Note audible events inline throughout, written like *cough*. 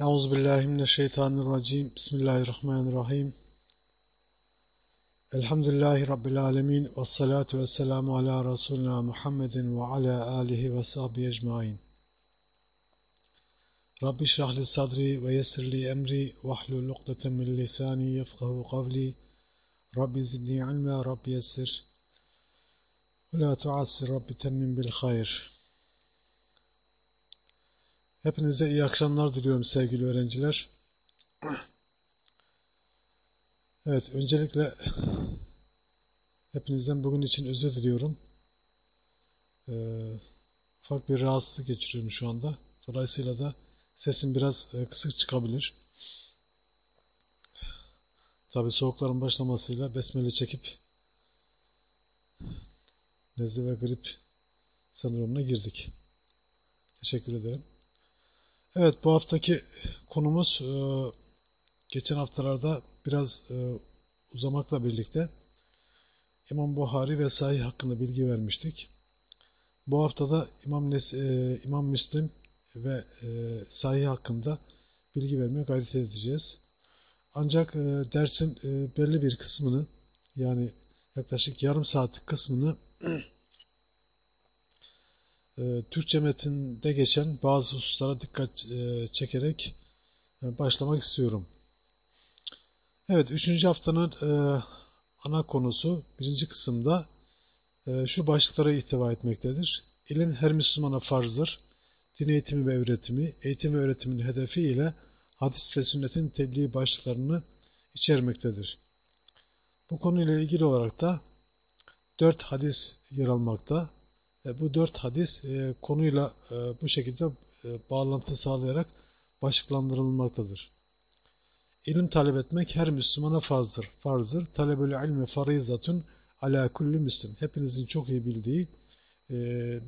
أعوذ بالله من الشيطان الرجيم. بسم الله الرحمن الرحيم. الحمد لله رب العالمين والصلاة والسلام على رسولنا محمد وعلى آله وصحبه أجمعين. رب اشرح لي صدري ويسر لي أمري واحلل لقطة من لساني يفقه قولي. رب زدني علما رب يسر. ولا تعسر رب تمن بالخير. Hepinize iyi akşamlar diliyorum sevgili öğrenciler. Evet, öncelikle hepinizden bugün için özür diliyorum. Ee, ufak bir rahatsızlık geçiriyorum şu anda. Dolayısıyla da sesim biraz e, kısık çıkabilir. Tabi soğukların başlamasıyla besmele çekip nezle ve grip sendromuna girdik. Teşekkür ederim. Evet bu haftaki konumuz e, geçen haftalarda biraz e, uzamakla birlikte İmam Buhari ve Sahih hakkında bilgi vermiştik. Bu haftada İmam, Nes e, İmam Müslim ve Sahih hakkında bilgi vermeye gayret edeceğiz. Ancak dersin belli bir kısmını yani yaklaşık yarım saatlik kısmını e, Türkçe metinde geçen bazı hususlara dikkat e, çekerek e, başlamak istiyorum. Evet, üçüncü haftanın e, ana konusu birinci kısımda şu başlıklara ihtiva etmektedir. İlim her Müslümana farzdır. Din eğitimi ve öğretimi, eğitim ve öğretimin hedefi ile hadis ve sünnetin tebliğ başlıklarını içermektedir. Bu konuyla ilgili olarak da dört hadis yer almakta. E, bu dört hadis e, konuyla e, bu şekilde bağlantı sağlayarak başlıklandırılmaktadır. İlim talep etmek her Müslümana farzdır. Farzdır. Talebül ilmi farizatun ala kulli müslim. Hepinizin çok iyi bildiği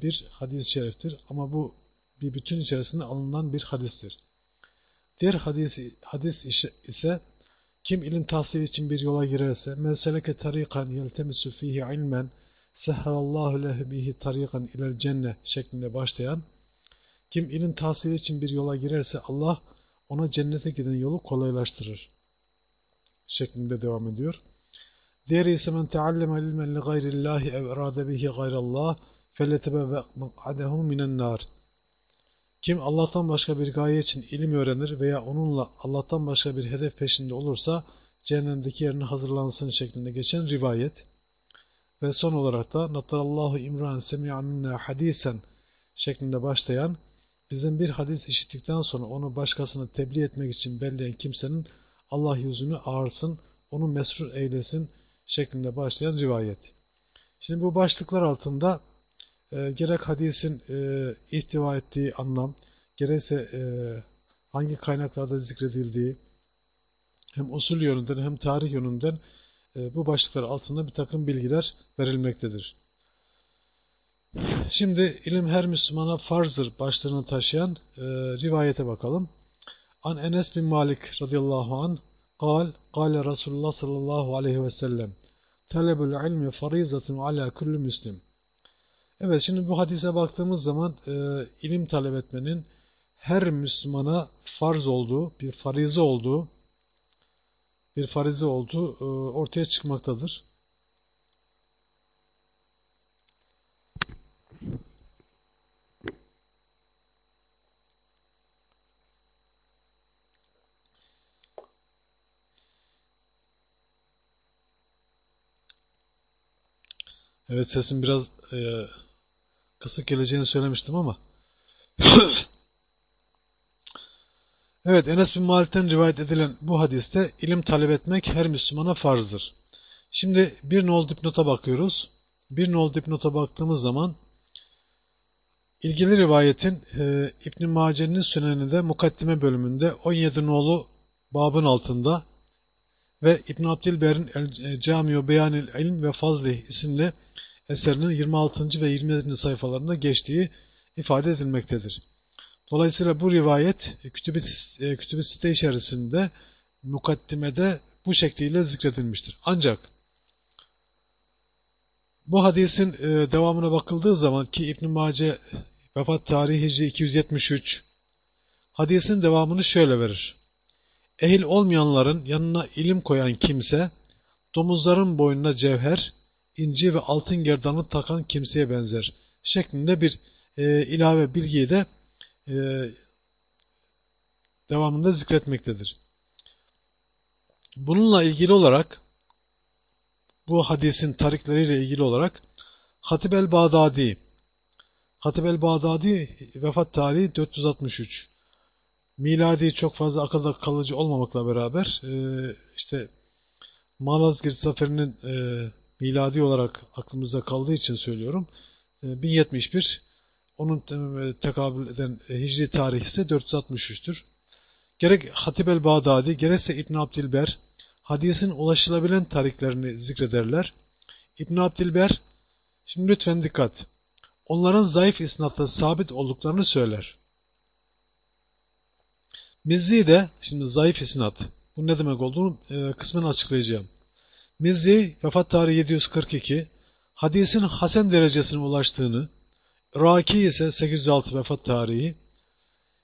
bir hadis-i şeriftir. Ama bu bir bütün içerisinde alınan bir hadistir. Diğer hadis, hadis ise kim ilim tahsili için bir yola girerse meseleke tarikan yeltemisu fihi ilmen Sehhalallahu lehu bihi tarikan ilel cennet şeklinde başlayan kim ilim tahsili için bir yola girerse Allah ona cennete giden yolu kolaylaştırır. Şeklinde devam ediyor. Diğeri ise men tealleme ilmen li gayrillahi ev erade bihi gayrallah feletebevve mak'adehu minen nar. Kim Allah'tan başka bir gaye için ilim öğrenir veya onunla Allah'tan başka bir hedef peşinde olursa cehennemdeki yerini hazırlansın şeklinde geçen rivayet. Ve son olarak da Natarallahu İmran semi'a minna hadisen şeklinde başlayan bizim bir hadis işittikten sonra onu başkasına tebliğ etmek için belleyen kimsenin Allah yüzünü ağırsın, onu mesrur eylesin şeklinde başlayan rivayet. Şimdi bu başlıklar altında e, gerek hadisin e, ihtiva ettiği anlam, gerekse e, hangi kaynaklarda zikredildiği, hem usul yönünden hem tarih yönünden bu başlıklar altında bir takım bilgiler verilmektedir. Şimdi ilim her Müslümana farzdır başlığını taşıyan e, rivayete bakalım. An Enes bin Malik radıyallahu an قال قال Resulullah sallallahu aleyhi ve sellem talebul ilmi farizatun ala kulli müslim. Evet şimdi bu hadise baktığımız zaman e, ilim talep etmenin her Müslümana farz olduğu, bir farize olduğu bir farize olduğu e, ortaya çıkmaktadır. Evet sesim biraz e, kısık geleceğini söylemiştim ama *clears throat* *laughs* Evet Enes bin Malik'ten rivayet edilen bu hadiste ilim talep etmek her Müslümana farzdır. Şimdi bir nol dipnota bakıyoruz. Bir nol dipnota baktığımız zaman ilgili rivayetin e, İbn-i Mace'nin süneninde mukaddime bölümünde 17 nolu babın altında ve İbn Abdilber'in Camiu Beyanil İlm ve Fazlih isimli eserinin 26. ve 27. sayfalarında geçtiği ifade edilmektedir. Dolayısıyla bu rivayet e, kütüb-i e, site içerisinde mukaddimede bu şekliyle zikredilmiştir. Ancak bu hadisin e, devamına bakıldığı zaman ki İbn Mace vefat tarihi Hicri 273 hadisin devamını şöyle verir. Ehil olmayanların yanına ilim koyan kimse, domuzların boynuna cevher, inci ve altın gerdanı takan kimseye benzer şeklinde bir e, ilave bilgiyi de e, devamında zikretmektedir. Bununla ilgili olarak bu hadisin tarikleriyle ilgili olarak Hatib el-Bağdadi Hatib el-Bağdadi vefat tarihi 463 miladi çok fazla akılda kalıcı olmamakla beraber e, işte Malazgirt Zaferi'nin e, miladi olarak aklımızda kaldığı için söylüyorum. E, 1071 onun e, tekabül eden e, hicri tarihi ise 463'tür. Gerek Hatib el-Bağdadi gerekse İbn Abdilber hadisin ulaşılabilen tarihlerini zikrederler. İbn Abdilber şimdi lütfen dikkat. Onların zayıf isnatla sabit olduklarını söyler. Mizzi de şimdi zayıf isnat. Bu ne demek olduğunu e, kısmen açıklayacağım. Mizzi vefat tarihi 742 hadisin hasen derecesine ulaştığını Raki ise 806 vefat tarihi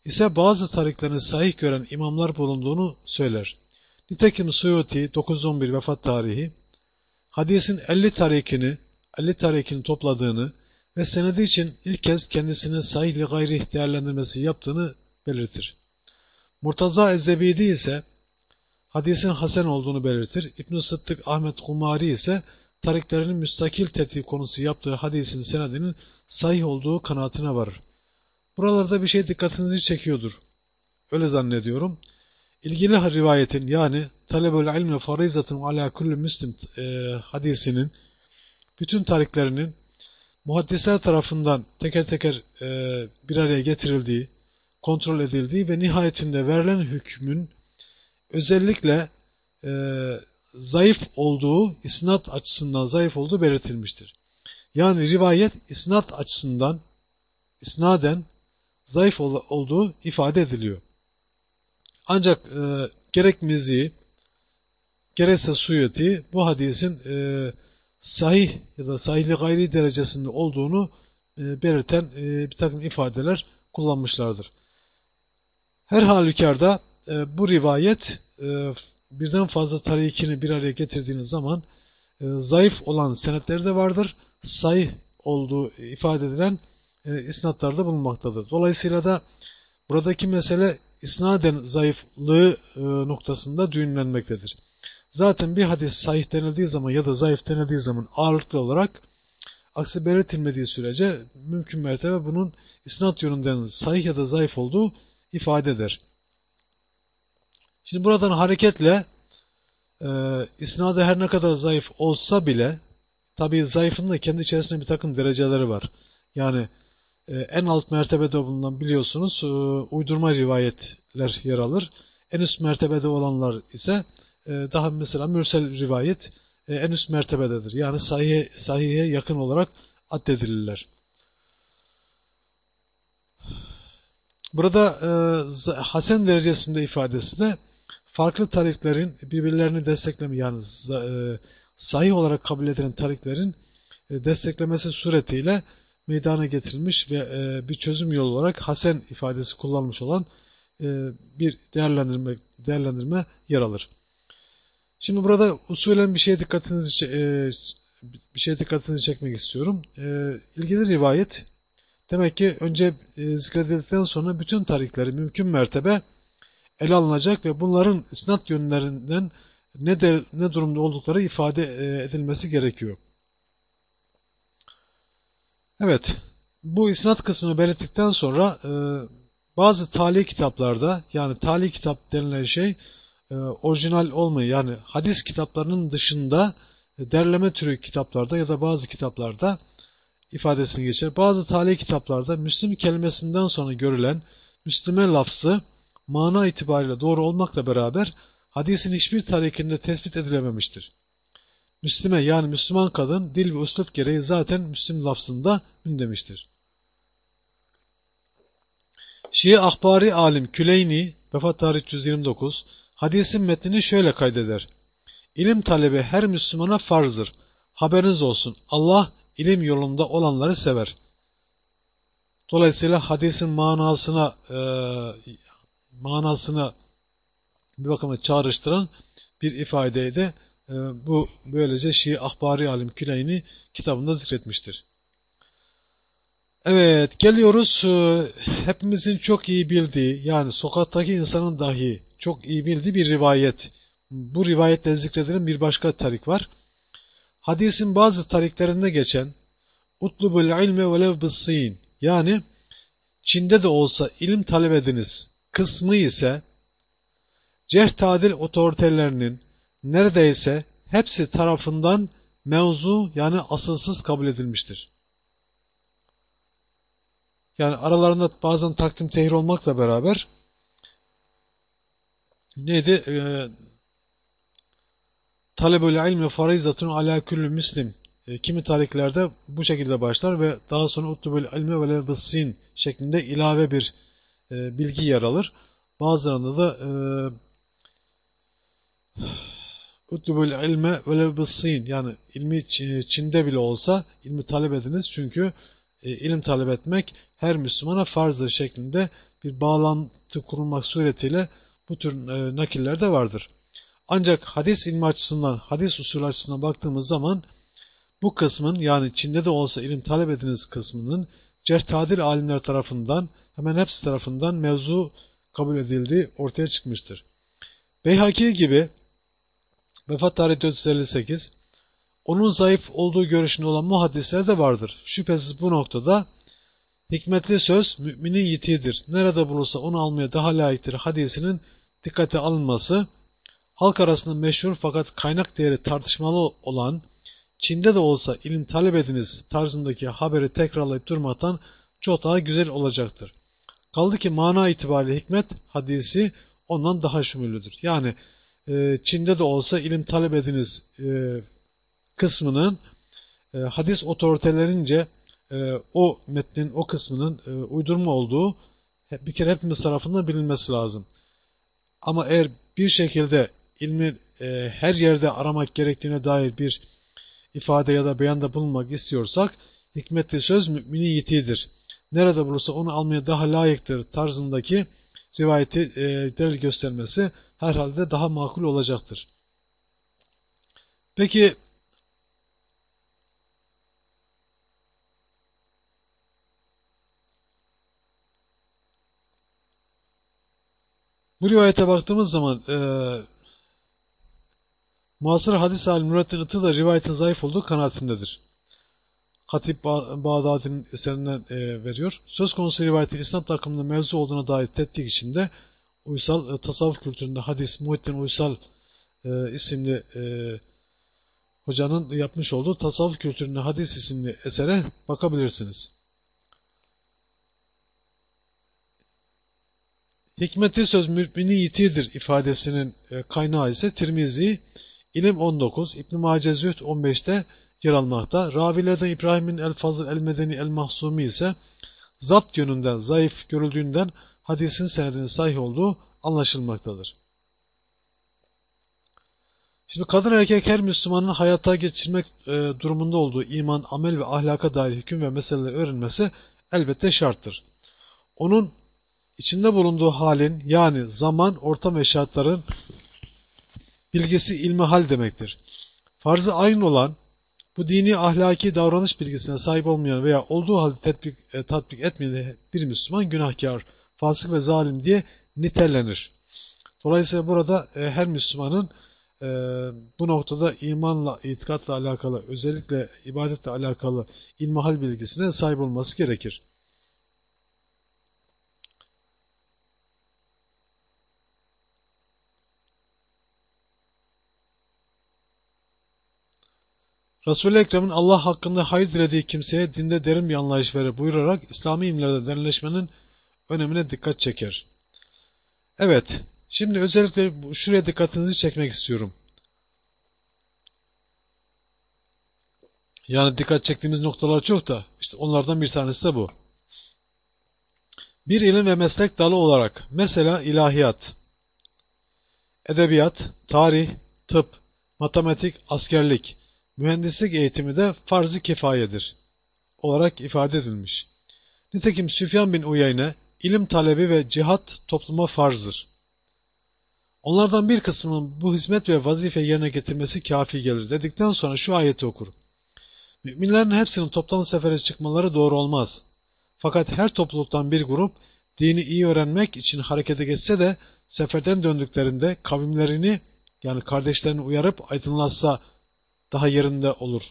ise bazı tariklerini sahih gören imamlar bulunduğunu söyler. Nitekim Suyuti 911 vefat tarihi hadisin 50 tarikini 50 tarikini topladığını ve senedi için ilk kez kendisine sahihli gayri değerlendirmesi yaptığını belirtir. Murtaza Ezzebidi ise hadisin hasen olduğunu belirtir. İbn-i Sıddık Ahmet Kumari ise tariklerinin müstakil tetkik konusu yaptığı hadisin senedinin sahih olduğu kanaatine varır. Buralarda bir şey dikkatinizi çekiyordur. Öyle zannediyorum. İlgili rivayetin yani talebül ilmi farizatun ala kulli müslim e, hadisinin bütün tariklerinin muhaddisler tarafından teker teker e, bir araya getirildiği, kontrol edildiği ve nihayetinde verilen hükmün özellikle e, zayıf olduğu, isnat açısından zayıf olduğu belirtilmiştir. Yani rivayet isnat açısından, isnaden zayıf ol olduğu ifade ediliyor. Ancak e, gerek Mizi, gerekse Suyuti bu hadisin e, sahih ya da sahihli gayri derecesinde olduğunu e, belirten e, bir takım ifadeler kullanmışlardır. Her halükarda e, bu rivayet e, birden fazla tarikini bir araya getirdiğiniz zaman e, zayıf olan senetleri de vardır. Sahih olduğu ifade edilen e, isnatlarda bulunmaktadır. Dolayısıyla da buradaki mesele isnaden zayıflığı e, noktasında düğünlenmektedir. Zaten bir hadis sahih denildiği zaman ya da zayıf denildiği zaman ağırlıklı olarak aksi belirtilmediği sürece mümkün mertebe bunun isnat yönünden sahih ya da zayıf olduğu ifade eder. Şimdi buradan hareketle e, isnadı her ne kadar zayıf olsa bile tabi zayıfın da kendi içerisinde bir takım dereceleri var. Yani e, en alt mertebede bulunan biliyorsunuz e, uydurma rivayetler yer alır. En üst mertebede olanlar ise e, daha mesela mürsel rivayet e, en üst mertebededir. Yani sahihe, sahihe yakın olarak addedilirler. Burada e, Hasen derecesinde ifadesi de farklı tariklerin birbirlerini destekleme yani e, sahih olarak kabul edilen tariklerin e, desteklemesi suretiyle meydana getirilmiş ve e, bir çözüm yolu olarak Hasen ifadesi kullanılmış olan e, bir değerlendirme değerlendirme yer alır. Şimdi burada usulen bir şeye dikkatinizi bir şeye dikkatinizi çekmek istiyorum. İlgili rivayet demek ki önce zikredildikten sonra bütün tarihleri mümkün mertebe ele alınacak ve bunların isnat yönlerinden ne de, ne durumda oldukları ifade e, edilmesi gerekiyor. Evet, bu isnat kısmını belirttikten sonra e, bazı tali kitaplarda yani tali kitap denilen şey e, orijinal olmayı yani hadis kitaplarının dışında e, derleme türü kitaplarda ya da bazı kitaplarda ifadesini geçer. Bazı tali kitaplarda Müslim kelimesinden sonra görülen Müslüme lafzı mana itibariyle doğru olmakla beraber hadisin hiçbir tarikinde tespit edilememiştir. Müslüme yani Müslüman kadın dil ve üslup gereği zaten Müslüm lafzında ün. Şii ahbari alim Küleyni vefat tarih 129 hadisin metnini şöyle kaydeder. İlim talebi her Müslümana farzdır. Haberiniz olsun. Allah ilim yolunda olanları sever. Dolayısıyla hadisin manasına e, manasına bir bakıma çağrıştıran bir ifadeydi. E, bu böylece Şii Ahbari Alim Küleyni kitabında zikretmiştir. Evet, geliyoruz e, hepimizin çok iyi bildiği, yani sokaktaki insanın dahi çok iyi bildiği bir rivayet. Bu rivayetle zikredilen bir başka tarik var. Hadisin bazı tariklerinde geçen utlubul ilme velev bissin yani Çin'de de olsa ilim talep ediniz kısmı ise cerh tadil otoritelerinin neredeyse hepsi tarafından mevzu yani asılsız kabul edilmiştir. Yani aralarında bazen takdim tehir olmakla beraber neydi? Ee, Talebül ilmi farizatun ala küllü müslim. E, kimi tariklerde bu şekilde başlar ve daha sonra utlubül ilmi ve lebıssin şeklinde ilave bir e, bilgi yer alır. Bazılarında da e, utlubül ilme ve lebıssin yani ilmi Çin'de bile olsa ilmi talep ediniz çünkü e, ilim talep etmek her Müslümana farzdır şeklinde bir bağlantı kurulmak suretiyle bu tür e, nakiller de vardır. Ancak hadis ilmi açısından, hadis usulü açısından baktığımız zaman bu kısmın yani Çin'de de olsa ilim talep ediniz kısmının cerhtadil alimler tarafından hemen hepsi tarafından mevzu kabul edildiği ortaya çıkmıştır. Beyhaki gibi vefat tarihi 458 onun zayıf olduğu görüşünde olan muhaddisler de vardır. Şüphesiz bu noktada hikmetli söz müminin yitiğidir. Nerede bulursa onu almaya daha layıktır hadisinin dikkate alınması halk arasında meşhur fakat kaynak değeri tartışmalı olan Çin'de de olsa ilim talep ediniz tarzındaki haberi tekrarlayıp durmaktan çok daha güzel olacaktır. Kaldı ki mana itibariyle hikmet hadisi ondan daha şümüllüdür. Yani e, Çin'de de olsa ilim talep ediniz e, kısmının e, hadis otoritelerince e, o metnin o kısmının uydurma olduğu bir kere hepimiz tarafından bilinmesi lazım. Ama eğer bir şekilde ilmi her yerde aramak gerektiğine dair bir ifade ya da beyanda bulunmak istiyorsak hikmetli söz müminin yitiğidir. Nerede bulursa onu almaya daha layıktır tarzındaki rivayeti delil göstermesi herhalde daha makul olacaktır. Peki bu rivayete baktığımız zaman e, Muasır hadis alim Nurettin Itı da rivayetin zayıf olduğu kanaatindedir. Hatip Bağdadi'nin eserinden e, veriyor. Söz konusu rivayetin İslam takımında mevzu olduğuna dair tetkik içinde uysal e, tasavvuf kültüründe hadis Muhittin Uysal e, isimli e, hocanın yapmış olduğu tasavvuf kültüründe hadis isimli esere bakabilirsiniz. Hikmetli söz mümini yitidir ifadesinin e, kaynağı ise Tirmizi İlim 19, İbn-i Mace Zühd 15'te yer almakta. Ravilerden İbrahim'in El-Fazıl El-Medeni El-Mahsumi ise zapt yönünden zayıf görüldüğünden hadisin senedinin sahih olduğu anlaşılmaktadır. Şimdi kadın erkek her Müslümanın hayata geçirmek e, durumunda olduğu iman, amel ve ahlaka dair hüküm ve meseleleri öğrenmesi elbette şarttır. Onun içinde bulunduğu halin yani zaman, ortam ve şartların bilgisi ilmi hal demektir. Farzı aynı olan, bu dini ahlaki davranış bilgisine sahip olmayan veya olduğu halde tetbik, e, tatbik etmeyen bir Müslüman günahkar, fasık ve zalim diye nitelenir. Dolayısıyla burada e, her Müslümanın e, bu noktada imanla, itikatla alakalı, özellikle ibadetle alakalı ilmihal bilgisine sahip olması gerekir. Resul-i Ekrem'in Allah hakkında hayır dilediği kimseye dinde derin bir anlayış verir buyurarak İslami ilimlerde derinleşmenin önemine dikkat çeker. Evet, şimdi özellikle şuraya dikkatinizi çekmek istiyorum. Yani dikkat çektiğimiz noktalar çok da işte onlardan bir tanesi de bu. Bir ilim ve meslek dalı olarak mesela ilahiyat, edebiyat, tarih, tıp, matematik, askerlik, mühendislik eğitimi de farz-ı kifayedir olarak ifade edilmiş. Nitekim Süfyan bin Uyeyne ilim talebi ve cihat topluma farzdır. Onlardan bir kısmının bu hizmet ve vazife yerine getirmesi kafi gelir dedikten sonra şu ayeti okur. Müminlerin hepsinin toplam sefere çıkmaları doğru olmaz. Fakat her topluluktan bir grup dini iyi öğrenmek için harekete geçse de seferden döndüklerinde kavimlerini yani kardeşlerini uyarıp aydınlatsa daha yerinde olur.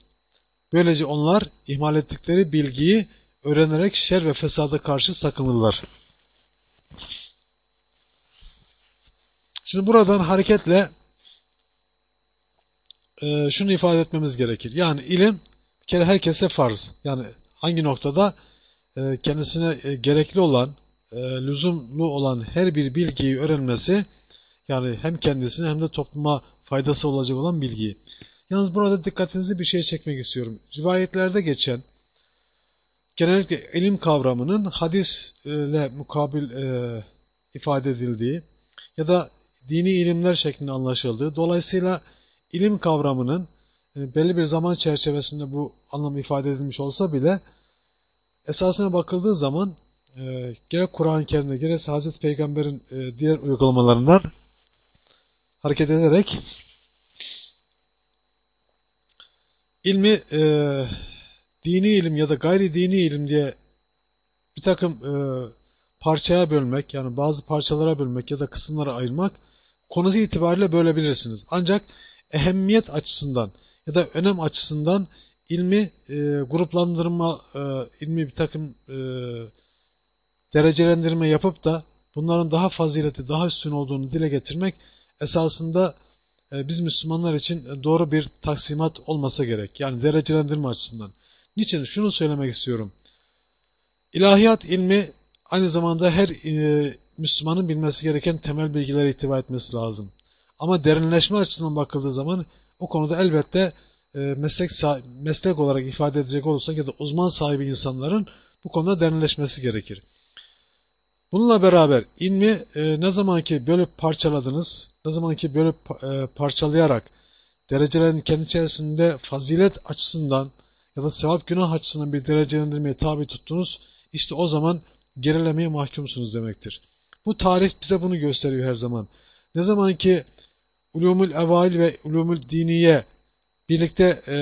Böylece onlar ihmal ettikleri bilgiyi öğrenerek şer ve fesada karşı sakınırlar. Şimdi buradan hareketle e, şunu ifade etmemiz gerekir. Yani ilim bir kere herkese farz. Yani hangi noktada e, kendisine e, gerekli olan, e, lüzumlu olan her bir bilgiyi öğrenmesi yani hem kendisine hem de topluma faydası olacak olan bilgiyi. Yalnız burada dikkatinizi bir şeye çekmek istiyorum. Rivayetlerde geçen genellikle ilim kavramının hadisle mukabil e, ifade edildiği ya da dini ilimler şeklinde anlaşıldığı, dolayısıyla ilim kavramının e, belli bir zaman çerçevesinde bu anlam ifade edilmiş olsa bile esasına bakıldığı zaman e, gerek Kur'an-ı Kerim'de gerek Hazreti Peygamber'in e, diğer uygulamalarından hareket ederek ilmi e, dini ilim ya da gayri dini ilim diye bir takım e, parçaya bölmek yani bazı parçalara bölmek ya da kısımlara ayırmak konusu itibariyle bölebilirsiniz. Ancak ehemmiyet açısından ya da önem açısından ilmi e, gruplandırma, e, ilmi bir takım e, derecelendirme yapıp da bunların daha fazileti, daha üstün olduğunu dile getirmek esasında e, biz Müslümanlar için doğru bir taksimat olmasa gerek. Yani derecelendirme açısından. Niçin? Şunu söylemek istiyorum. İlahiyat ilmi aynı zamanda her e, Müslümanın bilmesi gereken temel bilgileri itibar etmesi lazım. Ama derinleşme açısından bakıldığı zaman o konuda elbette e, meslek meslek olarak ifade edecek olursak ya da uzman sahibi insanların bu konuda derinleşmesi gerekir. Bununla beraber ilmi e, ne zaman ki bölüp parçaladınız, ne zaman ki bölüp e, parçalayarak derecelerin kendi içerisinde fazilet açısından ya da sevap günah açısından bir derecelendirmeye tabi tuttunuz, işte o zaman gerilemeye mahkumsunuz demektir. Bu tarih bize bunu gösteriyor her zaman. Ne zaman ki ulumul evail ve ulumul diniye birlikte e,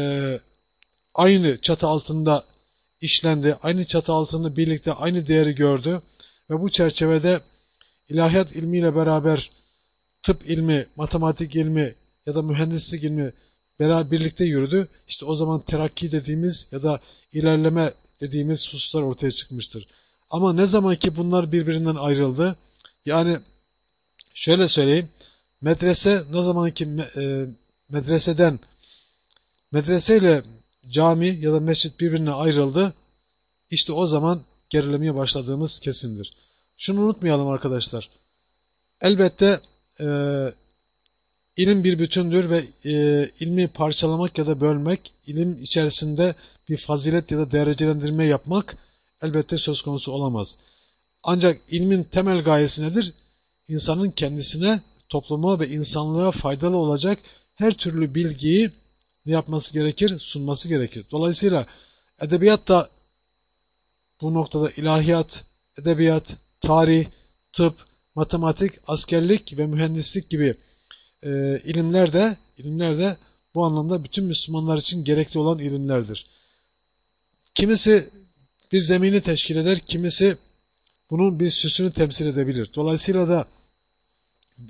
aynı çatı altında işlendi, aynı çatı altında birlikte aynı değeri gördü ve bu çerçevede ilahiyat ilmiyle beraber tıp ilmi, matematik ilmi ya da mühendislik ilmi beraber birlikte yürüdü. İşte o zaman terakki dediğimiz ya da ilerleme dediğimiz hususlar ortaya çıkmıştır. Ama ne zaman ki bunlar birbirinden ayrıldı, yani şöyle söyleyeyim, medrese ne zaman ki e, medreseden medreseyle cami ya da mescit birbirine ayrıldı, işte o zaman gerilemeye başladığımız kesindir. Şunu unutmayalım arkadaşlar. Elbette e, ilim bir bütündür ve e, ilmi parçalamak ya da bölmek, ilim içerisinde bir fazilet ya da derecelendirme yapmak elbette söz konusu olamaz. Ancak ilmin temel gayesi nedir? İnsanın kendisine, topluma ve insanlığa faydalı olacak her türlü bilgiyi ne yapması gerekir? Sunması gerekir. Dolayısıyla edebiyat da bu noktada ilahiyat, edebiyat, tarih, tıp, matematik, askerlik ve mühendislik gibi e, ilimler de ilimler de bu anlamda bütün Müslümanlar için gerekli olan ilimlerdir. Kimisi bir zemini teşkil eder, kimisi bunun bir süsünü temsil edebilir. Dolayısıyla da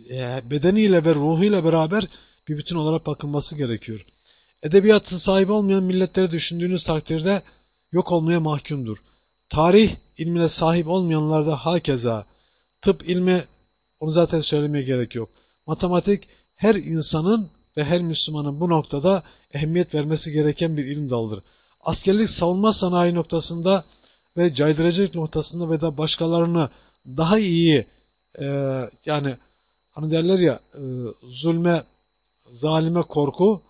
e, bedeniyle ve ruhuyla beraber bir bütün olarak bakılması gerekiyor. Edebiyatın sahibi olmayan milletleri düşündüğünüz takdirde yok olmaya mahkumdur. Tarih ilmine sahip olmayanlar da hakeza. Tıp ilmi, onu zaten söylemeye gerek yok. Matematik, her insanın ve her Müslümanın bu noktada ehemmiyet vermesi gereken bir ilim dalıdır. Askerlik savunma sanayi noktasında ve caydırıcılık noktasında ve da başkalarını daha iyi e, yani hani derler ya e, zulme, zalime korku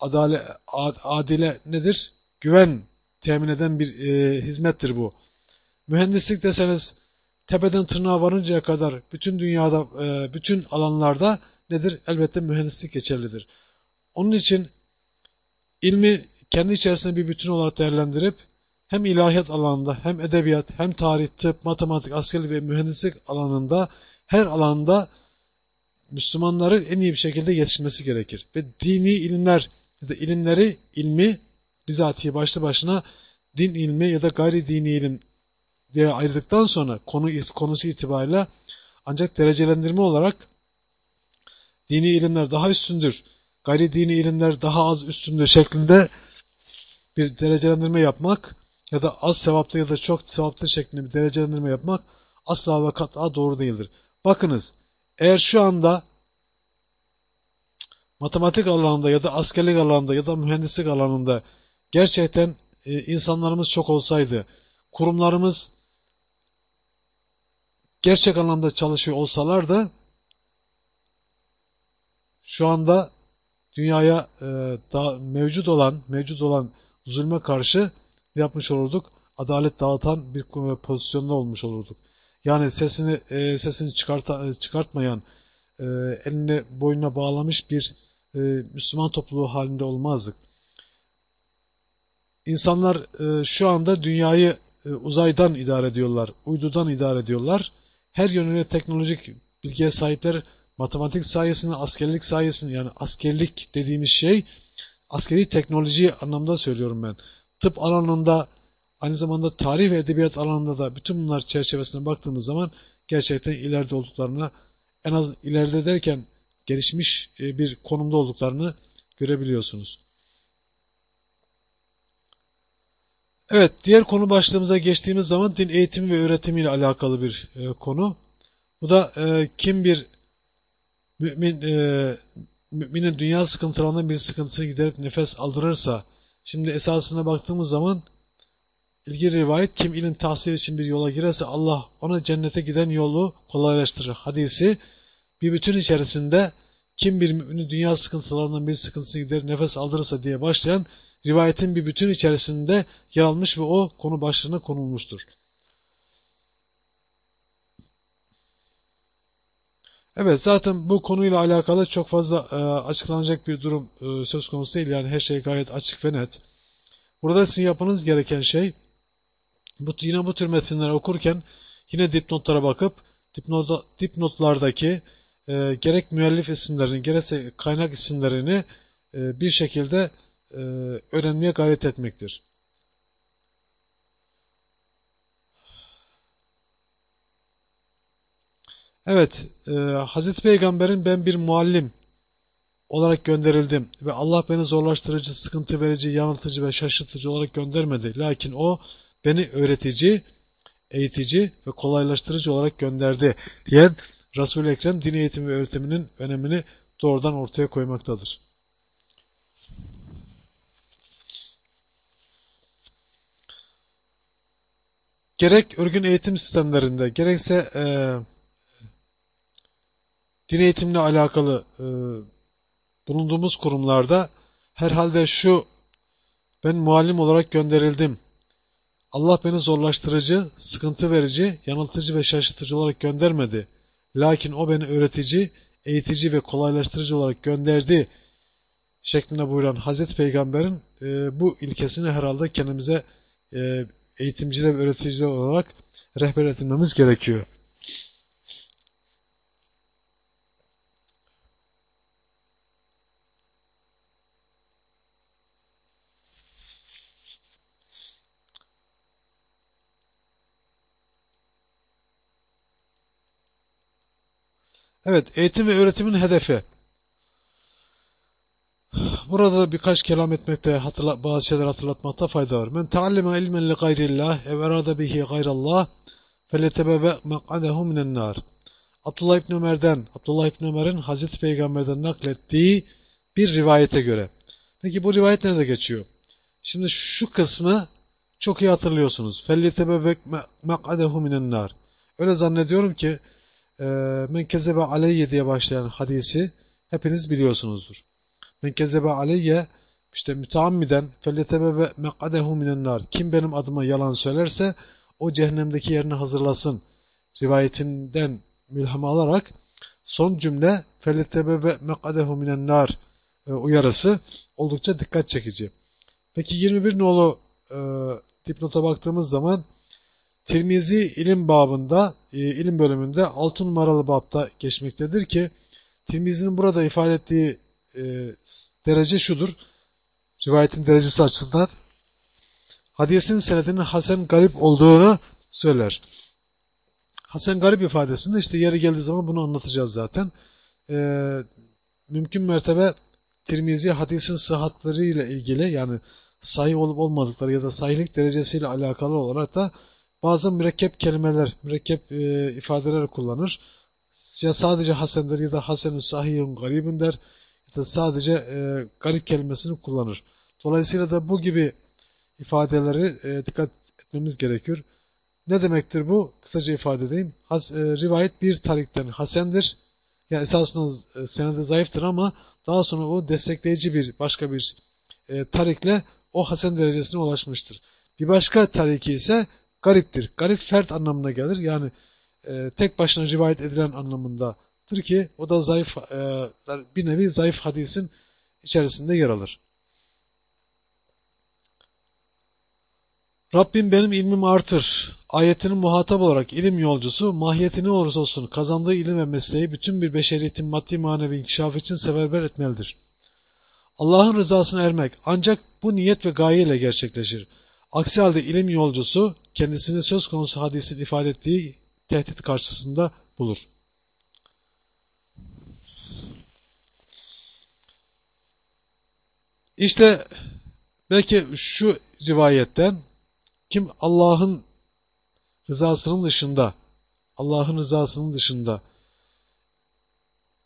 adale, ad, adile nedir? Güven temin eden bir e, hizmettir bu. Mühendislik deseniz tepeden tırnağa varıncaya kadar bütün dünyada, e, bütün alanlarda nedir? Elbette mühendislik geçerlidir. Onun için ilmi kendi içerisinde bir bütün olarak değerlendirip hem ilahiyat alanında hem edebiyat hem tarih, tıp, matematik, askerlik ve mühendislik alanında her alanda Müslümanların en iyi bir şekilde yetişmesi gerekir. Ve dini ilimler ya da ilimleri, ilmi bizatihi başlı başına din ilmi ya da gayri dini ilim diye ayırdıktan sonra konu konusu itibariyle ancak derecelendirme olarak dini ilimler daha üstündür, gayri dini ilimler daha az üstündür şeklinde bir derecelendirme yapmak ya da az sevaplı ya da çok sevaplı şeklinde bir derecelendirme yapmak asla ve kat'a doğru değildir. Bakınız, eğer şu anda matematik alanında ya da askerlik alanında ya da mühendislik alanında gerçekten e, insanlarımız çok olsaydı, kurumlarımız gerçek anlamda çalışıyor olsalar da şu anda dünyaya e, da mevcut olan mevcut olan zulme karşı yapmış olurduk. Adalet dağıtan bir pozisyonda olmuş olurduk. Yani sesini e, sesini çıkarta, e, çıkartmayan, e, eline boynuna bağlamış bir e, Müslüman topluluğu halinde olmazdık. İnsanlar e, şu anda dünyayı e, uzaydan idare ediyorlar, uydudan idare ediyorlar. Her yönüyle teknolojik bilgiye sahipler, matematik sayesinde, askerlik sayesinde yani askerlik dediğimiz şey askeri teknoloji anlamda söylüyorum ben. Tıp alanında aynı zamanda tarih ve edebiyat alanında da bütün bunlar çerçevesine baktığımız zaman gerçekten ileride olduklarını en az ileride derken gelişmiş e, bir konumda olduklarını görebiliyorsunuz. Evet, diğer konu başlığımıza geçtiğimiz zaman din eğitimi ve öğretimi ile alakalı bir e, konu. Bu da e, kim bir mümin e, müminin dünya sıkıntılarından bir sıkıntısını giderip nefes aldırırsa, şimdi esasına baktığımız zaman ilgili rivayet kim ilim tahsil için bir yola girerse Allah ona cennete giden yolu kolaylaştırır. Hadisi bir bütün içerisinde kim bir müminin dünya sıkıntılarından bir sıkıntısını gider nefes aldırırsa diye başlayan rivayetin bir bütün içerisinde yer almış ve o konu başlığına konulmuştur. Evet zaten bu konuyla alakalı çok fazla e, açıklanacak bir durum e, söz konusu değil. Yani her şey gayet açık ve net. Burada sizin yapmanız gereken şey bu, yine bu tür metinleri okurken yine dipnotlara bakıp dipnot, dipnotlardaki e, gerek müellif isimlerini gerekse kaynak isimlerini e, bir şekilde e, öğrenmeye gayret etmektir. Evet, e, Hazreti Peygamber'in ben bir muallim olarak gönderildim ve Allah beni zorlaştırıcı, sıkıntı verici, yanıltıcı ve şaşırtıcı olarak göndermedi. Lakin o beni öğretici, eğitici ve kolaylaştırıcı olarak gönderdi diyen Resul-i Ekrem din eğitimi ve öğretiminin önemini doğrudan ortaya koymaktadır. Gerek örgün eğitim sistemlerinde, gerekse e, din eğitimle alakalı e, bulunduğumuz kurumlarda herhalde şu ben muallim olarak gönderildim. Allah beni zorlaştırıcı, sıkıntı verici, yanıltıcı ve şaşırtıcı olarak göndermedi. Lakin o beni öğretici, eğitici ve kolaylaştırıcı olarak gönderdi şeklinde buyuran Hazreti Peygamber'in e, bu ilkesini herhalde kendimize e, eğitimciler ve öğreticiler olarak rehber edinmemiz gerekiyor. Evet, eğitim ve öğretimin hedefi. Burada da birkaç kelam etmekte, hatırla, bazı şeyler hatırlatmakta fayda var. Men taalleme ilmen li gayrillah ev erada bihi gayrallah feletebeve mek'adehu minen nar. Abdullah İbni Ömer'den, Abdullah İbni Ömer'in Hazreti Peygamber'den naklettiği bir rivayete göre. Peki bu rivayet nerede geçiyor? Şimdi şu kısmı çok iyi hatırlıyorsunuz. فَلْيَتَبَوَّكْ مَقْعَدَهُ مِنَ النَّارِ Öyle zannediyorum ki e, men kezebe aleyye diye başlayan hadisi hepiniz biliyorsunuzdur. Men kezebe aleyye işte müteammiden felletebe mek'adehu minen nar. Kim benim adıma yalan söylerse o cehennemdeki yerini hazırlasın. Rivayetinden mülhem alarak son cümle felletebe mek'adehu minen nar e, uyarısı oldukça dikkat çekici. Peki 21 nolu e, dipnota baktığımız zaman Tirmizi ilim babında, e, ilim bölümünde 6 numaralı babda geçmektedir ki Tirmizi'nin burada ifade ettiği e, derece şudur. Rivayetin derecesi açısından hadisin senedinin Hasan garip olduğunu söyler. Hasan garip ifadesinde işte yeri geldiği zaman bunu anlatacağız zaten. Ee, mümkün mertebe Tirmizi hadisin sıhhatleriyle ilgili yani sahih olup olmadıkları ya da sahihlik derecesiyle alakalı olarak da bazı mürekkep kelimeler, mürekkep e, ifadeler kullanır. Ya sadece hasendir ya da hasenü sahihun garibun der ya da sadece e, garip kelimesini kullanır. Dolayısıyla da bu gibi ifadeleri e, dikkat etmemiz gerekiyor. Ne demektir bu? Kısaca ifade edeyim. Has, e, rivayet bir tarikten hasendir. Yani esasında e, senede zayıftır ama daha sonra o destekleyici bir başka bir e, tarikle o hasen derecesine ulaşmıştır. Bir başka tariki ise gariptir. Garip fert anlamına gelir. Yani e, tek başına rivayet edilen anlamındadır ki o da zayıf e, bir nevi zayıf hadisin içerisinde yer alır. Rabbim benim ilmimi artır. Ayetinin muhatap olarak ilim yolcusu, mahiyeti ne olursa olsun kazandığı ilim ve mesleği bütün bir beşeriyetin maddi manevi inkişaf için seferber etmelidir. Allah'ın rızasına ermek ancak bu niyet ve gaye ile gerçekleşir. Aksi halde ilim yolcusu kendisini söz konusu hadisin ifade ettiği tehdit karşısında bulur. İşte belki şu rivayetten kim Allah'ın rızasının dışında Allah'ın rızasının dışında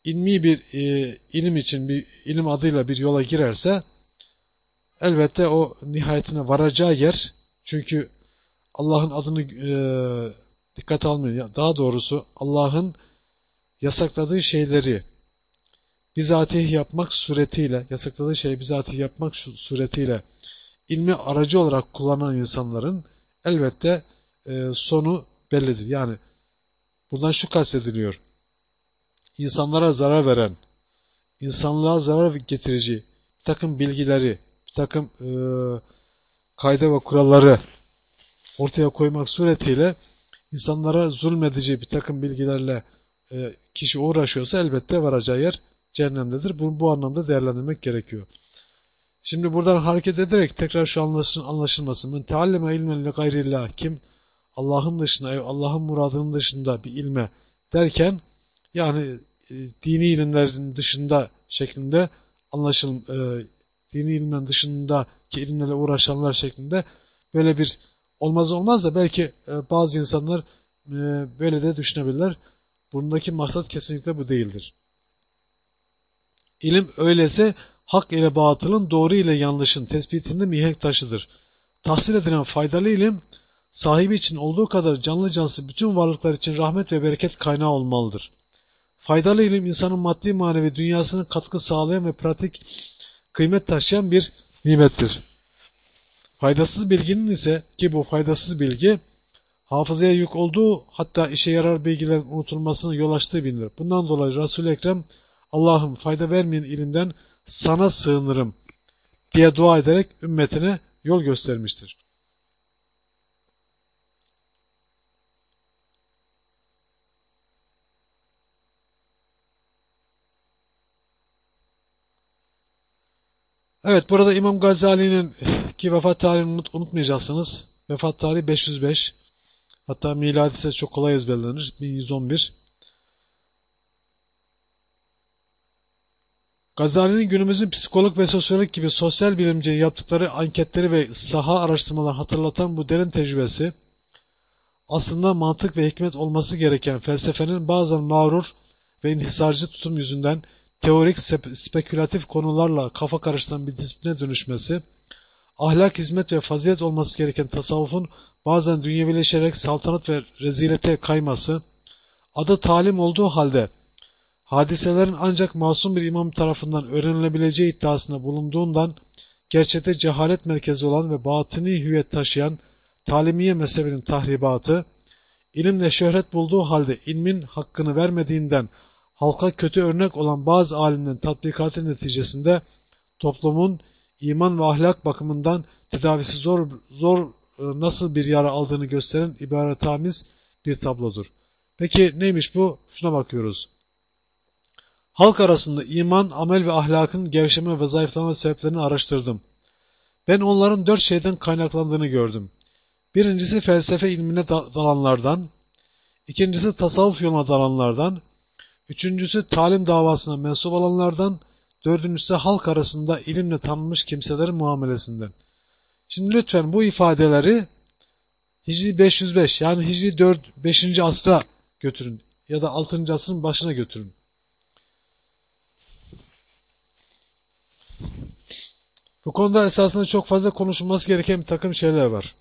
ilmi bir e, ilim için bir ilim adıyla bir yola girerse elbette o nihayetine varacağı yer çünkü Allah'ın adını e, dikkat almıyor. Daha doğrusu Allah'ın yasakladığı şeyleri bizatihi yapmak suretiyle, yasakladığı şeyi bizatihi yapmak suretiyle ilmi aracı olarak kullanan insanların elbette e, sonu bellidir. Yani bundan şu kastediliyor. İnsanlara zarar veren, insanlığa zarar getirici takım bilgileri, takım e, kayda ve kuralları ortaya koymak suretiyle insanlara zulmedici bir takım bilgilerle e, kişi uğraşıyorsa elbette varacağı yer cehennemdedir. Bu, bu anlamda değerlendirmek gerekiyor. Şimdi buradan hareket ederek tekrar şu anlaşılmasın. anlaşılmasın. Men tealleme ilmen li gayrillah. Kim Allah'ın dışında, Allah'ın muradının dışında bir ilme derken yani e, dini ilimlerin dışında şeklinde anlaşıl e, dini ilimlerin dışındaki ilimlerle uğraşanlar şeklinde böyle bir olmaz olmaz da belki e, bazı insanlar e, böyle de düşünebilirler. Bundaki maksat kesinlikle bu değildir. İlim öylese hak ile batılın, doğru ile yanlışın tespitinde mihenk taşıdır. Tahsil edilen faydalı ilim, sahibi için olduğu kadar canlı cansız bütün varlıklar için rahmet ve bereket kaynağı olmalıdır. Faydalı ilim insanın maddi manevi dünyasının katkı sağlayan ve pratik kıymet taşıyan bir nimettir. Faydasız bilginin ise ki bu faydasız bilgi hafızaya yük olduğu hatta işe yarar bilgilerin unutulmasına yol açtığı bilinir. Bundan dolayı Resul-i Ekrem Allah'ım fayda vermeyen ilimden sana sığınırım diye dua ederek ümmetine yol göstermiştir. Evet burada İmam Gazali'nin ki vefat tarihini unutmayacaksınız. Vefat tarihi 505. Hatta miladi ise çok kolay ezberlenir. 1111. Gazali'nin günümüzün psikolog ve sosyolog gibi sosyal bilimci yaptıkları anketleri ve saha araştırmalar hatırlatan bu derin tecrübesi, aslında mantık ve hikmet olması gereken felsefenin bazen mağrur ve inhisarcı tutum yüzünden teorik, spekülatif konularla kafa karıştıran bir disipline dönüşmesi, ahlak, hizmet ve fazilet olması gereken tasavvufun bazen dünyevileşerek saltanat ve rezilete kayması, adı talim olduğu halde hadiselerin ancak masum bir imam tarafından öğrenilebileceği iddiasında bulunduğundan gerçekte cehalet merkezi olan ve batini hüviyet taşıyan talimiye mezhebinin tahribatı, ilimle şöhret bulduğu halde ilmin hakkını vermediğinden halka kötü örnek olan bazı alimlerin tatbikatı neticesinde toplumun iman ve ahlak bakımından tedavisi zor, zor e, nasıl bir yara aldığını gösteren ibaretamiz bir tablodur. Peki neymiş bu? Şuna bakıyoruz. Halk arasında iman, amel ve ahlakın gevşeme ve zayıflama sebeplerini araştırdım. Ben onların dört şeyden kaynaklandığını gördüm. Birincisi felsefe ilmine dalanlardan, ikincisi tasavvuf yoluna dalanlardan, üçüncüsü talim davasına mensup olanlardan, dördüncüsü halk arasında ilimle tanınmış kimselerin muamelesinden. Şimdi lütfen bu ifadeleri Hicri 505 yani Hicri 4, 5. asra götürün ya da 6. asrın başına götürün. Bu konuda esasında çok fazla konuşulması gereken bir takım şeyler var.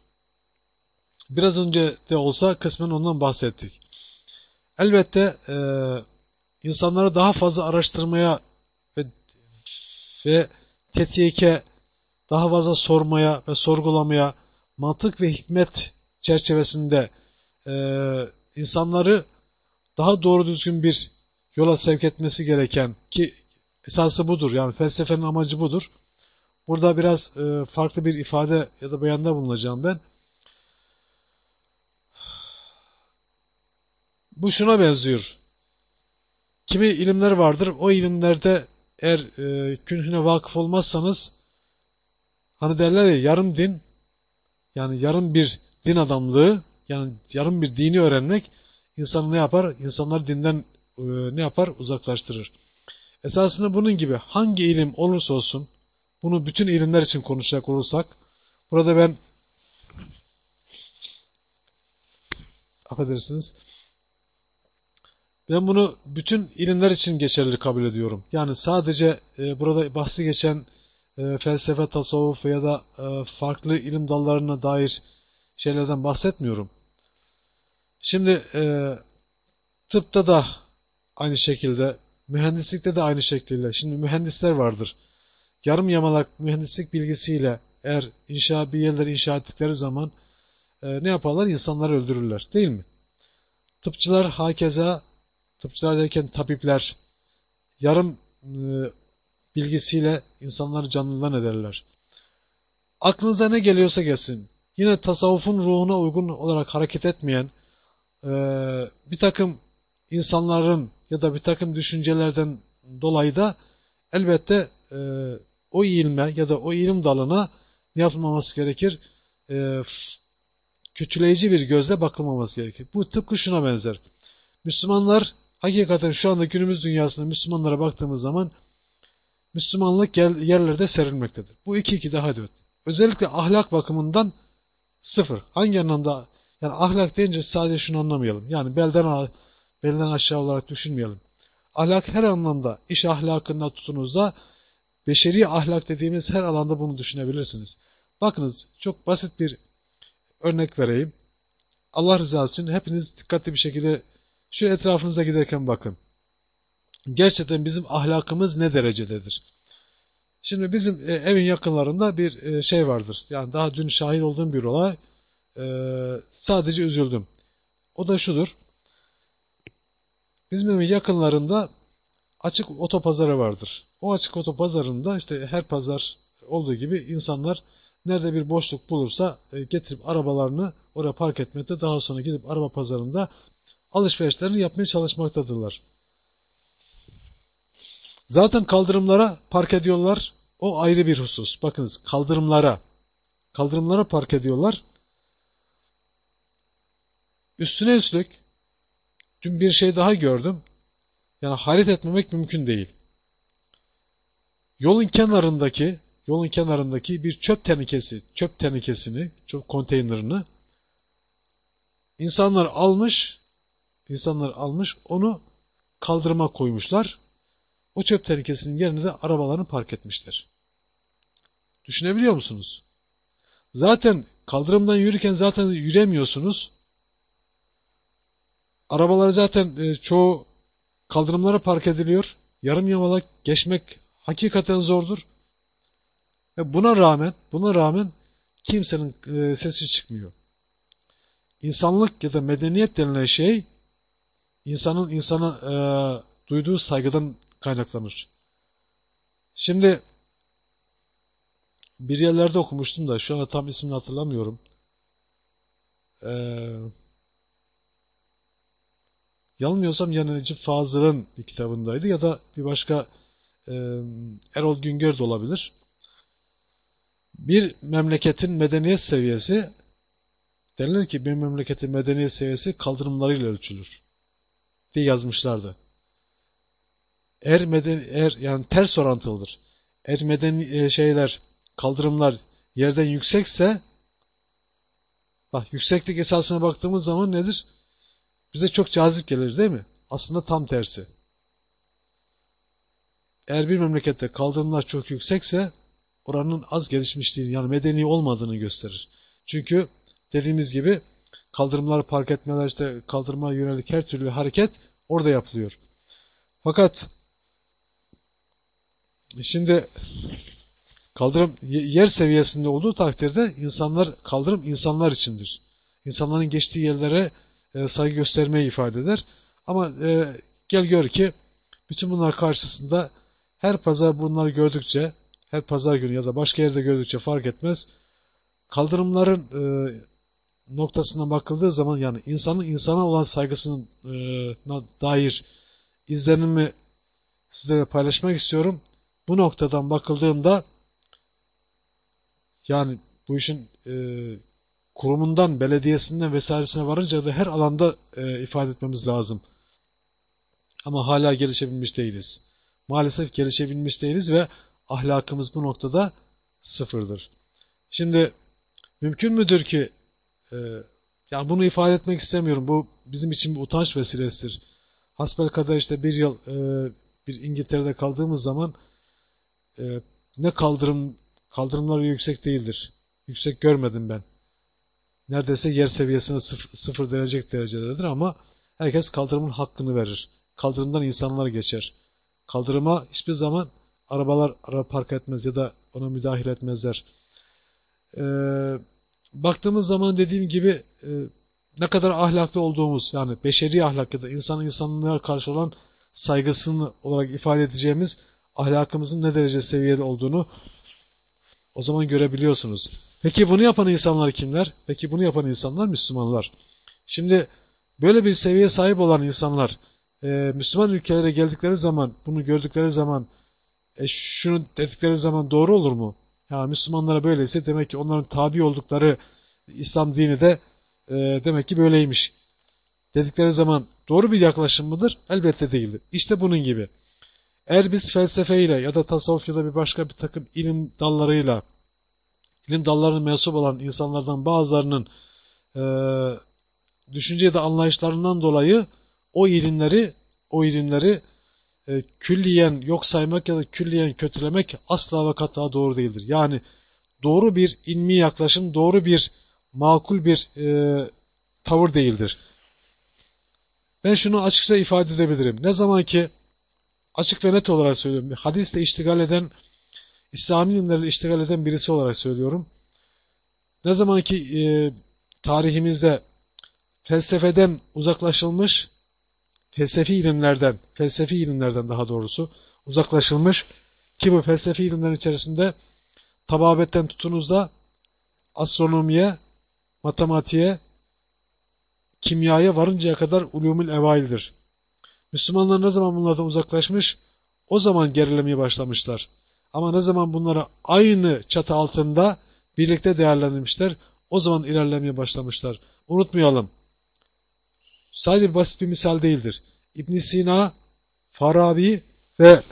Biraz önce de olsa kısmen ondan bahsettik. Elbette e, insanları daha fazla araştırmaya ve, ve tetkike, daha fazla sormaya ve sorgulamaya, mantık ve hikmet çerçevesinde e, insanları daha doğru düzgün bir yola sevk etmesi gereken ki esası budur yani felsefenin amacı budur. Burada biraz e, farklı bir ifade ya da beyanda bulunacağım ben. Bu şuna benziyor. Kimi ilimler vardır. O ilimlerde eğer e, künhüne vakıf olmazsanız hani derler ya yarım din yani yarım bir din adamlığı yani yarım bir dini öğrenmek insanı ne yapar? İnsanları dinden e, ne yapar? Uzaklaştırır. Esasında bunun gibi hangi ilim olursa olsun bunu bütün ilimler için konuşacak olursak burada ben affedersiniz ben bunu bütün ilimler için geçerli kabul ediyorum. Yani sadece e, burada bahsi geçen e, felsefe, tasavvuf ya da e, farklı ilim dallarına dair şeylerden bahsetmiyorum. Şimdi tıpta da aynı şekilde, mühendislikte de aynı şekilde. Şimdi mühendisler vardır. Yarım yamalak mühendislik bilgisiyle eğer inşa bir yerleri inşa ettikleri zaman ne yaparlar? İnsanları öldürürler. Değil mi? Tıpçılar hakeza tıpçılar derken tabipler yarım e, bilgisiyle insanları canlıdan ederler. Aklınıza ne geliyorsa gelsin. Yine tasavvufun ruhuna uygun olarak hareket etmeyen e, bir takım insanların ya da bir takım düşüncelerden dolayı da elbette e, o ilme ya da o ilim dalına ne yapılmaması gerekir? E, kötüleyici bir gözle bakılmaması gerekir. Bu tıpkı şuna benzer. Müslümanlar hakikaten şu anda günümüz dünyasında Müslümanlara baktığımız zaman Müslümanlık yerlerde serilmektedir. Bu iki iki daha dört. Özellikle ahlak bakımından sıfır. Hangi anlamda? Yani ahlak deyince sadece şunu anlamayalım. Yani belden, belden aşağı olarak düşünmeyelim. Ahlak her anlamda, iş ahlakında tutunuzda beşeri ahlak dediğimiz her alanda bunu düşünebilirsiniz. Bakınız çok basit bir örnek vereyim. Allah rızası için hepiniz dikkatli bir şekilde şu etrafınıza giderken bakın. Gerçekten bizim ahlakımız ne derecededir? Şimdi bizim e, evin yakınlarında bir e, şey vardır. Yani daha dün şahit olduğum bir olay. E, sadece üzüldüm. O da şudur. Bizim evin yakınlarında açık otopazarı vardır. O açık otopazarında işte her pazar olduğu gibi insanlar nerede bir boşluk bulursa getirip arabalarını oraya park etmekte daha sonra gidip araba pazarında alışverişlerini yapmaya çalışmaktadırlar. Zaten kaldırımlara park ediyorlar. O ayrı bir husus. Bakınız kaldırımlara kaldırımlara park ediyorlar. Üstüne üstlük dün bir şey daha gördüm. Yani hayret etmemek mümkün değil. Yolun kenarındaki yolun kenarındaki bir çöp tenekesi, çöp tenekesini, çöp konteynerini insanlar almış, insanlar almış, onu kaldırıma koymuşlar. O çöp tenekesinin yerine de arabalarını park etmişler. Düşünebiliyor musunuz? Zaten kaldırımdan yürürken zaten yüremiyorsunuz. Arabalar zaten e, çoğu kaldırımlara park ediliyor. Yarım yamalak geçmek hakikaten zordur. Ve buna rağmen, buna rağmen kimsenin e, sesi çıkmıyor. İnsanlık ya da medeniyet denilen şey insanın insana e, duyduğu saygıdan kaynaklanır. Şimdi bir yerlerde okumuştum da şu anda tam ismini hatırlamıyorum. e, yanılmıyorsam Necip Fazıl'ın bir kitabındaydı ya da bir başka e, Erol Güngör de olabilir. Bir memleketin medeniyet seviyesi denilir ki bir memleketin medeniyet seviyesi kaldırımlarıyla ölçülür diye yazmışlardı. Eğer meden eğer yani ters orantılıdır. Eğer medeni e, şeyler kaldırımlar yerden yüksekse bak yükseklik esasına baktığımız zaman nedir? Bize çok cazip gelir değil mi? Aslında tam tersi. Eğer bir memlekette kaldırımlar çok yüksekse oranın az gelişmişliğini yani medeni olmadığını gösterir. Çünkü dediğimiz gibi kaldırımlar park etmeler işte kaldırıma yönelik her türlü hareket orada yapılıyor. Fakat şimdi kaldırım yer seviyesinde olduğu takdirde insanlar kaldırım insanlar içindir. İnsanların geçtiği yerlere e, saygı göstermeyi ifade eder. Ama e, gel gör ki bütün bunlar karşısında her pazar bunları gördükçe, her pazar günü ya da başka yerde gördükçe fark etmez. Kaldırımların e, noktasına bakıldığı zaman yani insanın insana olan saygısına e, dair izlenimi sizlere paylaşmak istiyorum. Bu noktadan bakıldığında yani bu işin e, kurumundan, belediyesinden vesairesine varınca da her alanda e, ifade etmemiz lazım. Ama hala gelişebilmiş değiliz. Maalesef gelişebilmiş değiliz ve ahlakımız bu noktada sıfırdır. Şimdi mümkün müdür ki e, ya bunu ifade etmek istemiyorum. Bu bizim için bir utanç vesilesidir. Hasbel kadar işte bir yıl e, bir İngiltere'de kaldığımız zaman e, ne kaldırım kaldırımlar yüksek değildir. Yüksek görmedim ben neredeyse yer seviyesine sıfır, sıfır derecek derecededir ama herkes kaldırımın hakkını verir. Kaldırımdan insanlar geçer. Kaldırıma hiçbir zaman arabalar araba park etmez ya da ona müdahale etmezler. Ee, baktığımız zaman dediğim gibi e, ne kadar ahlaklı olduğumuz yani beşeri ahlak ya da insan insanlığa karşı olan saygısını olarak ifade edeceğimiz ahlakımızın ne derece seviyede olduğunu o zaman görebiliyorsunuz. Peki bunu yapan insanlar kimler? Peki bunu yapan insanlar Müslümanlar. Şimdi böyle bir seviyeye sahip olan insanlar e, Müslüman ülkelere geldikleri zaman, bunu gördükleri zaman, e, şunu dedikleri zaman doğru olur mu? Ya Müslümanlara böyleyse demek ki onların tabi oldukları İslam dini de e, demek ki böyleymiş. Dedikleri zaman doğru bir yaklaşım mıdır? Elbette değildir. İşte bunun gibi. Eğer biz felsefeyle ya da tasavvuf ya da bir başka bir takım ilim dallarıyla ilim dallarına mensup olan insanlardan bazılarının e, düşünce ya da anlayışlarından dolayı o ilimleri o ilimleri e, külliyen yok saymak ya da külliyen kötülemek asla ve kata doğru değildir. Yani doğru bir ilmi yaklaşım, doğru bir makul bir e, tavır değildir. Ben şunu açıkça ifade edebilirim. Ne zaman ki açık ve net olarak söylüyorum. Hadisle iştigal eden İslami ilimleri iştigal eden birisi olarak söylüyorum. Ne zaman ki e, tarihimizde felsefeden uzaklaşılmış, felsefi ilimlerden, felsefi ilimlerden daha doğrusu uzaklaşılmış ki bu felsefi ilimlerin içerisinde tababetten tutunuz da astronomiye, matematiğe, kimyaya varıncaya kadar ulumul evaildir. Müslümanlar ne zaman bunlardan uzaklaşmış? O zaman gerilemeye başlamışlar. Ama ne zaman bunları aynı çatı altında birlikte değerlendirmişler, o zaman ilerlemeye başlamışlar. Unutmayalım. Sadece basit bir misal değildir. İbn Sina, Farabi ve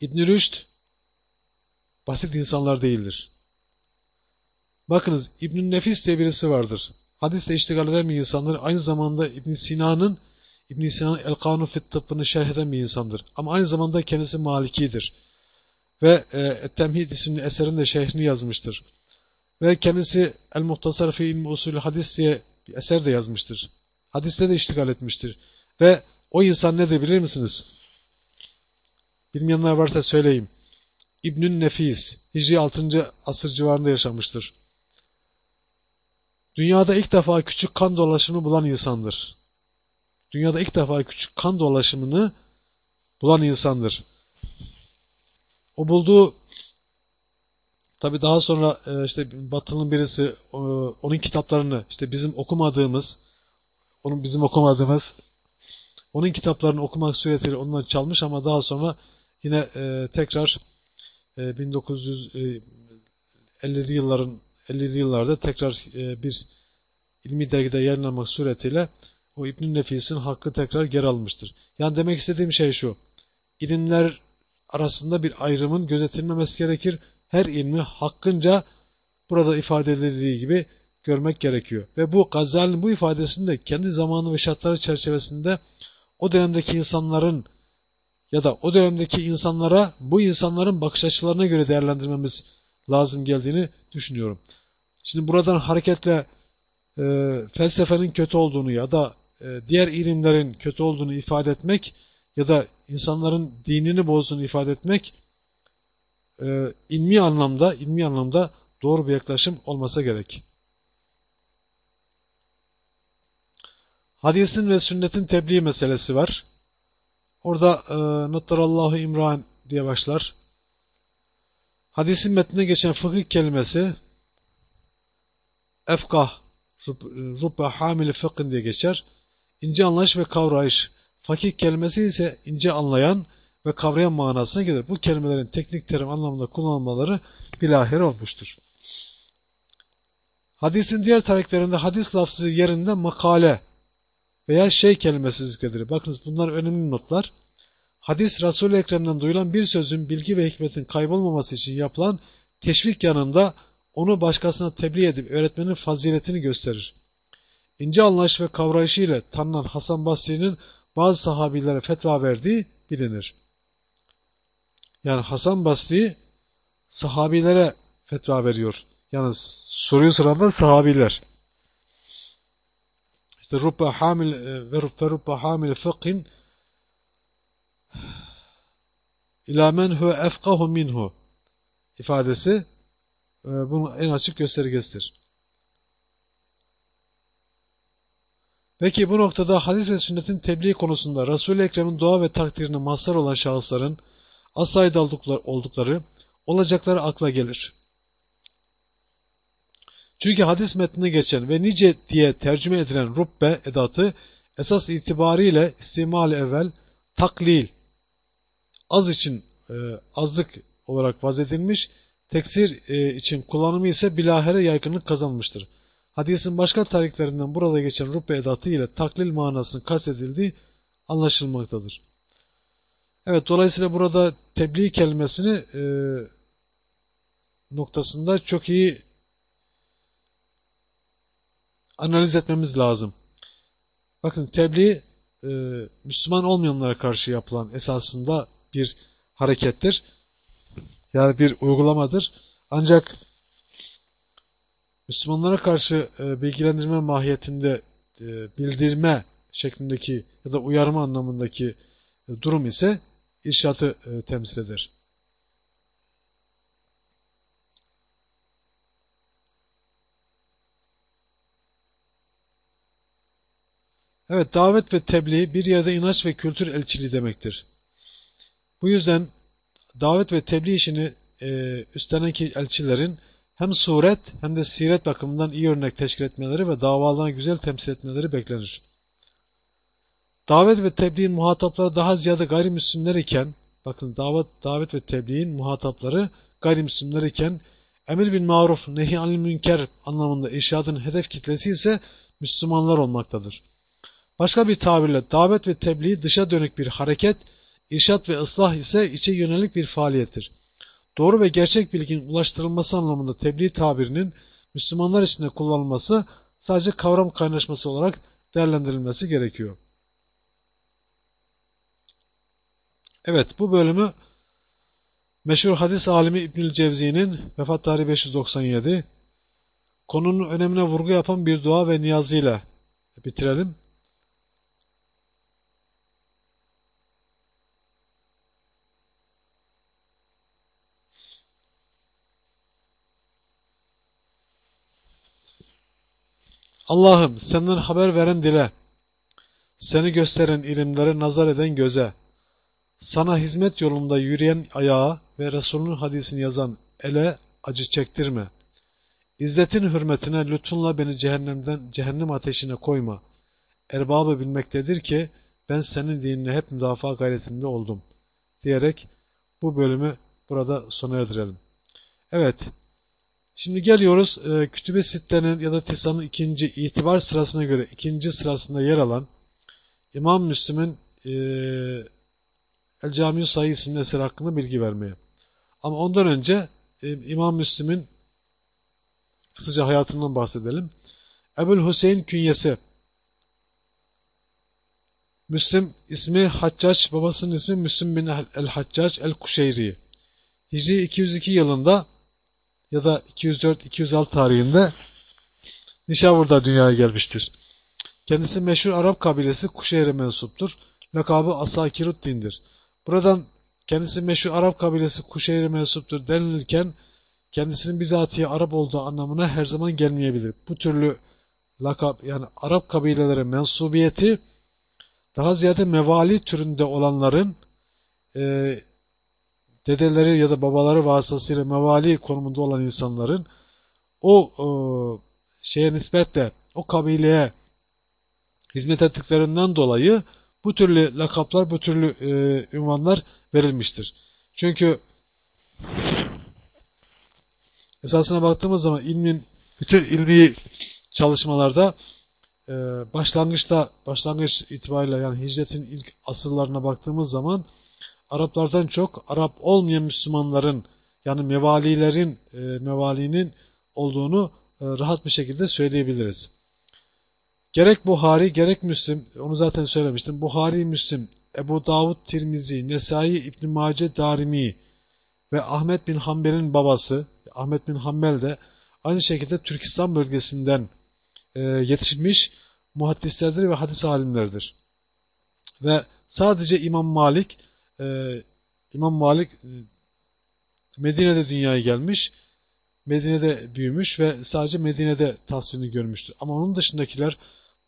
İbn Rüşd basit insanlar değildir. Bakınız İbn Nefis diye birisi vardır. Hadisle iştigal eden bir insandır. Aynı zamanda İbn Sina'nın İbn Sina'nın El Kanun Fit Tıbbı'nı şerh eden bir insandır. Ama aynı zamanda kendisi Maliki'dir. Ve e, Temhid isimli eserin de şehrini yazmıştır. Ve kendisi El Muhtasar fi İlmi Usulü Hadis diye bir eser de yazmıştır. Hadiste de iştigal etmiştir. Ve o insan nedir bilir misiniz? Bilmeyenler varsa söyleyeyim. İbnün Nefis, Hicri 6. asır civarında yaşamıştır. Dünyada ilk defa küçük kan dolaşımı bulan insandır dünyada ilk defa küçük kan dolaşımını bulan insandır. O bulduğu Tabi daha sonra e, işte Batılı'nın birisi e, onun kitaplarını işte bizim okumadığımız, onun bizim okumadığımız, onun kitaplarını okumak suretiyle onları çalmış ama daha sonra yine e, tekrar e, 1950'li yılların 50'li yıllarda tekrar bir ilmi dergide yayınlanmak suretiyle o İbn Nefis'in hakkı tekrar geri almıştır. Yani demek istediğim şey şu. İlimler arasında bir ayrımın gözetilmemesi gerekir. Her ilmi hakkınca burada ifade edildiği gibi görmek gerekiyor. Ve bu Gazali'nin bu ifadesini de kendi zamanı ve şartları çerçevesinde o dönemdeki insanların ya da o dönemdeki insanlara bu insanların bakış açılarına göre değerlendirmemiz lazım geldiğini düşünüyorum. Şimdi buradan hareketle e, felsefenin kötü olduğunu ya da e, diğer ilimlerin kötü olduğunu ifade etmek ya da insanların dinini bozduğunu ifade etmek e, ilmi anlamda ilmi anlamda doğru bir yaklaşım olmasa gerek. Hadisin ve sünnetin tebliğ meselesi var. Orada e, Nuttarallahu İmran diye başlar. Hadisin metnine geçen fıkıh kelimesi efkah, rubbe hamili fıkhın diye geçer. İnce anlayış ve kavrayış. Fakih kelimesi ise ince anlayan ve kavrayan manasına gelir. Bu kelimelerin teknik terim anlamında kullanılmaları bilahare olmuştur. Hadisin diğer tarihlerinde hadis lafzı yerinde makale veya şey kelimesi zikredilir. Bakınız bunlar önemli notlar. Hadis Resul-i Ekrem'den duyulan bir sözün bilgi ve hikmetin kaybolmaması için yapılan teşvik yanında onu başkasına tebliğ edip öğretmenin faziletini gösterir. İnce anlayış ve kavrayışı ile tanınan Hasan Basri'nin bazı sahabilere fetva verdiği bilinir. Yani Hasan Basri sahabilere fetva veriyor. Yani soruyu soranlar sahabiler. İşte rubbe hamil e, ve rubbe hamil fıkhin ila men huve efkahu minhu ifadesi e, bunun en açık göstergesidir. Peki bu noktada hadis ve sünnetin tebliğ konusunda Resul-i Ekrem'in dua ve takdirine mazhar olan şahısların az sayıda oldukları, olacakları akla gelir. Çünkü hadis metnine geçen ve nice diye tercüme edilen rubbe edatı esas itibariyle istimal evvel taklil az için e, azlık olarak vazedilmiş, teksir e, için kullanımı ise bilahere yaygınlık kazanmıştır. Hadisin başka tarihlerinden burada geçen rubbe edatı ile taklil manasının kastedildiği anlaşılmaktadır. Evet dolayısıyla burada tebliğ kelimesini e, noktasında çok iyi analiz etmemiz lazım. Bakın tebliğ e, Müslüman olmayanlara karşı yapılan esasında bir harekettir. Yani bir uygulamadır. Ancak Müslümanlara karşı e, bilgilendirme mahiyetinde e, bildirme şeklindeki ya da uyarma anlamındaki e, durum ise irşatı e, temsil eder. Evet, davet ve tebliğ bir yerde inanç ve kültür elçiliği demektir. Bu yüzden davet ve tebliğ işini e, üstlenen elçilerin hem suret hem de siret bakımından iyi örnek teşkil etmeleri ve davalarını güzel temsil etmeleri beklenir. Davet ve tebliğin muhatapları daha ziyade gayrimüslimler iken, bakın davet, davet ve tebliğin muhatapları gayrimüslimler iken, emir bin maruf, nehi anil münker anlamında irşadın hedef kitlesi ise Müslümanlar olmaktadır. Başka bir tabirle davet ve tebliğ dışa dönük bir hareket, irşat ve ıslah ise içe yönelik bir faaliyettir. Doğru ve gerçek bilginin ulaştırılması anlamında tebliğ tabirinin Müslümanlar içinde kullanılması sadece kavram kaynaşması olarak değerlendirilmesi gerekiyor. Evet bu bölümü meşhur hadis alimi İbnül Cevzi'nin vefat tarihi 597 konunun önemine vurgu yapan bir dua ve niyazıyla bitirelim. Allah'ım senden haber veren dile, seni gösteren ilimleri nazar eden göze, sana hizmet yolunda yürüyen ayağa ve Resulünün hadisini yazan ele acı çektirme. İzzetin hürmetine lütfunla beni cehennemden, cehennem ateşine koyma. Erbabı bilmektedir ki ben senin dinine hep müdafaa gayretinde oldum. Diyerek bu bölümü burada sona erdirelim. Evet. Şimdi geliyoruz e, Kütübe Sitte'nin ya da Tisa'nın ikinci itibar sırasına göre ikinci sırasında yer alan İmam Müslim'in e, El Camiu Sayı isimli eser hakkında bilgi vermeye. Ama ondan önce e, İmam Müslim'in kısaca hayatından bahsedelim. Ebul Hüseyin künyesi. Müslim ismi Haccac, babasının ismi Müslim bin el-Haccac el-Kuşeyri. Hicri 202 yılında ya da 204-206 tarihinde Nişavur'da dünyaya gelmiştir. Kendisi meşhur Arap kabilesi Kuşeyri mensuptur. Lakabı Asakiruddin'dir. Buradan kendisi meşhur Arap kabilesi Kuşeyri mensuptur denilirken kendisinin bizatihi Arap olduğu anlamına her zaman gelmeyebilir. Bu türlü lakap yani Arap kabilelere mensubiyeti daha ziyade mevali türünde olanların e, dedeleri ya da babaları vasıtasıyla mevali konumunda olan insanların o e, şeye nispetle o kabileye hizmet ettiklerinden dolayı bu türlü lakaplar, bu türlü e, ünvanlar verilmiştir. Çünkü esasına baktığımız zaman ilmin bütün ilmi çalışmalarda e, başlangıçta başlangıç itibariyle yani hicretin ilk asırlarına baktığımız zaman Araplardan çok Arap olmayan Müslümanların yani mevalilerin e, mevalinin olduğunu e, rahat bir şekilde söyleyebiliriz. Gerek Buhari gerek Müslim onu zaten söylemiştim. Buhari, Müslim, Ebu Davud, Tirmizi, Nesai, İbn Mace, Darimi ve Ahmet bin Hanbel'in babası Ahmet bin Hanbel de aynı şekilde Türkistan bölgesinden e, yetişmiş muhaddislerdir ve hadis alimlerdir. Ve sadece İmam Malik e, İmam Malik e, Medine'de dünyaya gelmiş, Medine'de büyümüş ve sadece Medine'de tahsilini görmüştür. Ama onun dışındakiler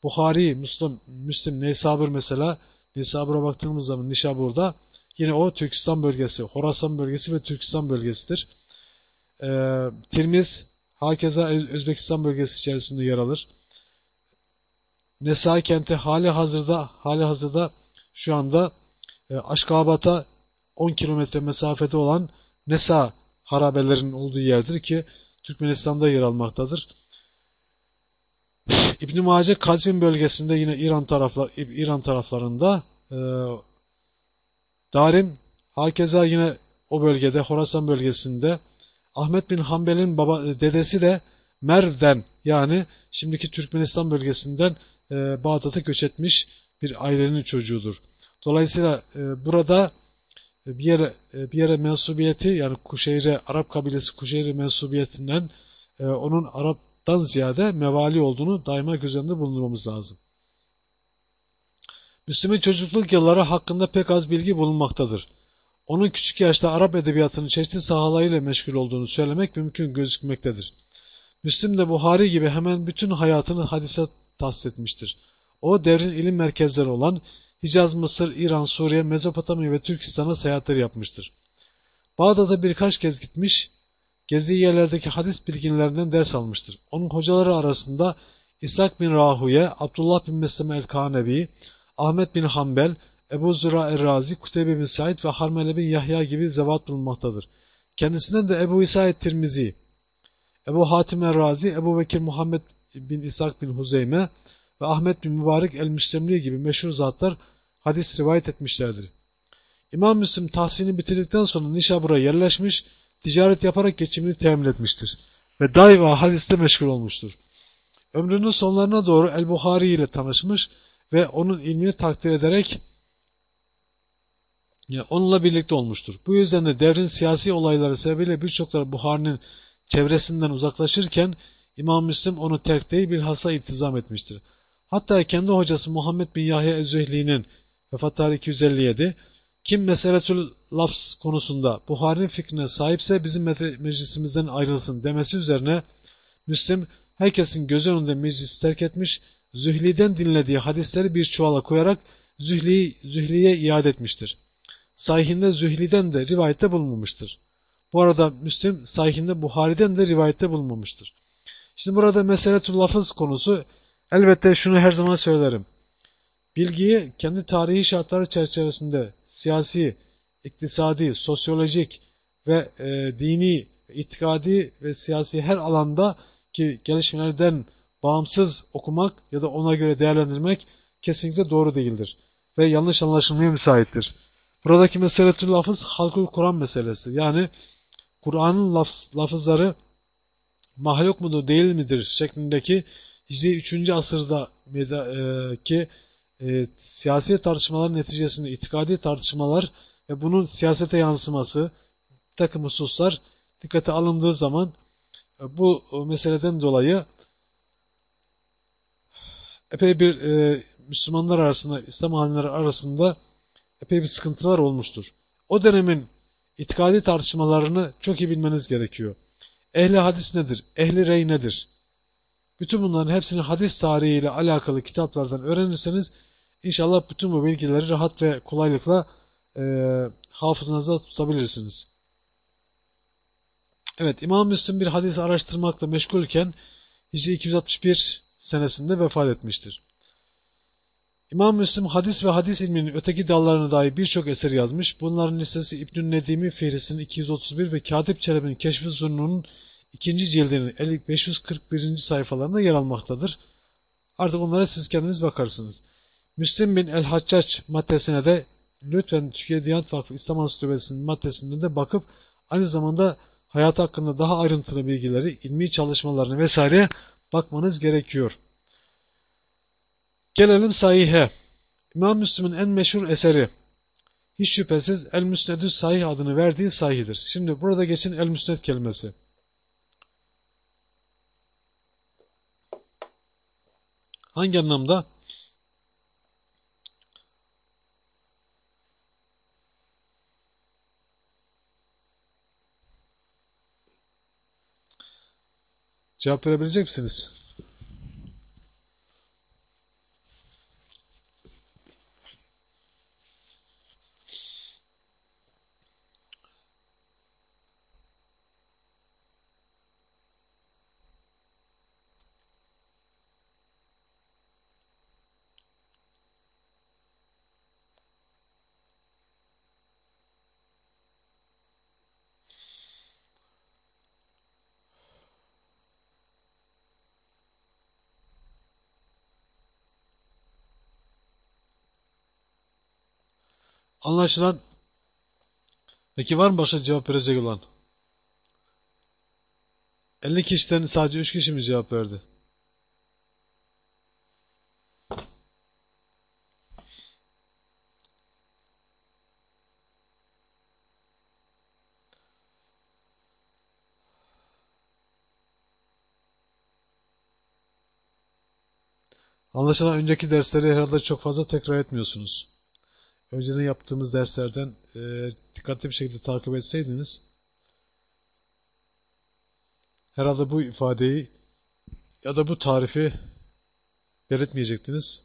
Buhari, Müslim, Müslim, Neysabur mesela, Neysabur'a baktığımız zaman Nişabur'da yine o Türkistan bölgesi, Horasan bölgesi ve Türkistan bölgesidir. E, Tirmiz, hakeza Özbekistan bölgesi içerisinde yer alır. Nesai kenti hali hazırda hali hazırda şu anda e, Aşkabat'a 10 kilometre mesafede olan Nesa harabelerinin olduğu yerdir ki Türkmenistan'da yer almaktadır. İbn Mace Kazvin bölgesinde yine İran taraflar İran taraflarında e, Darim hakeza yine o bölgede Horasan bölgesinde Ahmet bin Hanbel'in baba dedesi de Merv'den yani şimdiki Türkmenistan bölgesinden e, Bağdat'a göç etmiş bir ailenin çocuğudur. Dolayısıyla e, burada e, bir yere e, bir yere mensubiyeti yani Kuşeyre Arap kabilesi Kuşeyre mensubiyetinden e, onun Arap'tan ziyade mevali olduğunu daima göz önünde bulundurmamız lazım. Müslüm'ün çocukluk yılları hakkında pek az bilgi bulunmaktadır. Onun küçük yaşta Arap edebiyatının çeşitli sahalarıyla meşgul olduğunu söylemek mümkün gözükmektedir. Müslim de Buhari gibi hemen bütün hayatını hadise tahsis etmiştir. O devrin ilim merkezleri olan Hicaz, Mısır, İran, Suriye, Mezopotamya ve Türkistan'a seyahatler yapmıştır. Bağdat'a birkaç kez gitmiş, gezdiği yerlerdeki hadis bilginlerinden ders almıştır. Onun hocaları arasında İshak bin Rahuye, Abdullah bin Mesleme el-Kanebi, Ahmet bin Hanbel, Ebu Zura er-Razi, Kuteybe bin Said ve Harmele bin Yahya gibi zevat bulunmaktadır. Kendisinden de Ebu İsa Tirmizi, Ebu Hatim er-Razi, Ebu Bekir Muhammed bin İshak bin Huzeyme ve Ahmet bin Mübarek el-Müslemli gibi meşhur zatlar hadis rivayet etmişlerdir. İmam Müslim tahsilini bitirdikten sonra Nişabur'a yerleşmiş, ticaret yaparak geçimini temin etmiştir ve daima hadiste meşgul olmuştur. Ömrünün sonlarına doğru El-Buhari ile tanışmış ve onun ilmini takdir ederek onunla birlikte olmuştur. Bu yüzden de devrin siyasi olayları sebebiyle birçokları Buhari'nin çevresinden uzaklaşırken İmam Müslim onu terk değil bilhassa iltizam etmiştir. Hatta kendi hocası Muhammed bin Yahya Ezzühli'nin Vefat tarihi 257 kim meseletül lafz konusunda Buhari'nin fikrine sahipse bizim meclisimizden ayrılsın demesi üzerine Müslim herkesin göz önünde meclisi terk etmiş, Zühli'den dinlediği hadisleri bir çuvala koyarak Zühli'ye Zühli iade etmiştir. Sahihinde Zühli'den de rivayette bulunmamıştır. Bu arada Müslim sahihinde Buhari'den de rivayette bulunmamıştır. Şimdi burada meseletül lafız konusu elbette şunu her zaman söylerim. Bilgiyi kendi tarihi şartları çerçevesinde siyasi, iktisadi, sosyolojik ve e, dini, itikadi ve siyasi her alanda ki gelişmelerden bağımsız okumak ya da ona göre değerlendirmek kesinlikle doğru değildir. Ve yanlış anlaşılmaya müsaittir. Buradaki meseletül lafız halkul Kur'an meselesi. Yani Kur'an'ın laf, lafızları mahluk mudur değil midir şeklindeki Hicri 3. asırda e, ki e, siyasi tartışmalar neticesinde itikadi tartışmalar ve bunun siyasete yansıması takım hususlar dikkate alındığı zaman e, bu meseleden dolayı epey bir e, Müslümanlar arasında, İslam alimleri arasında epey bir sıkıntılar olmuştur. O dönemin itikadi tartışmalarını çok iyi bilmeniz gerekiyor. Ehli hadis nedir? Ehli rey nedir? Bütün bunların hepsini hadis tarihiyle alakalı kitaplardan öğrenirseniz inşallah bütün bu bilgileri rahat ve kolaylıkla e, hafızanızda tutabilirsiniz. Evet, İmam Müslim bir hadis araştırmakla meşgulken Hicri 261 senesinde vefat etmiştir. İmam Müslim hadis ve hadis ilminin öteki dallarına dair birçok eser yazmış. Bunların listesi İbn-i Nedim'i Fihris'in 231 ve Katip Çelebi'nin Keşfi Zunnu'nun ikinci cildinin 541. sayfalarında yer almaktadır. Artık onlara siz kendiniz bakarsınız. Müslim bin el-Haccac maddesine de lütfen Türkiye Diyanet Vakfı İslam Ansiklopedisi'nin maddesinde de bakıp aynı zamanda hayat hakkında daha ayrıntılı bilgileri, ilmi çalışmalarını vesaire bakmanız gerekiyor. Gelelim sahihe. İmam Müslim'in en meşhur eseri hiç şüphesiz El-Müsnedü Sahih adını verdiği sahidir. Şimdi burada geçin El-Müsned kelimesi. Hangi anlamda? Cevap verebilecek misiniz? Anlaşılan Peki var mı başka cevap verecek olan? 50 kişiden sadece 3 kişi mi cevap verdi? Anlaşılan önceki dersleri herhalde çok fazla tekrar etmiyorsunuz önceden yaptığımız derslerden e, dikkatli bir şekilde takip etseydiniz herhalde bu ifadeyi ya da bu tarifi belirtmeyecektiniz.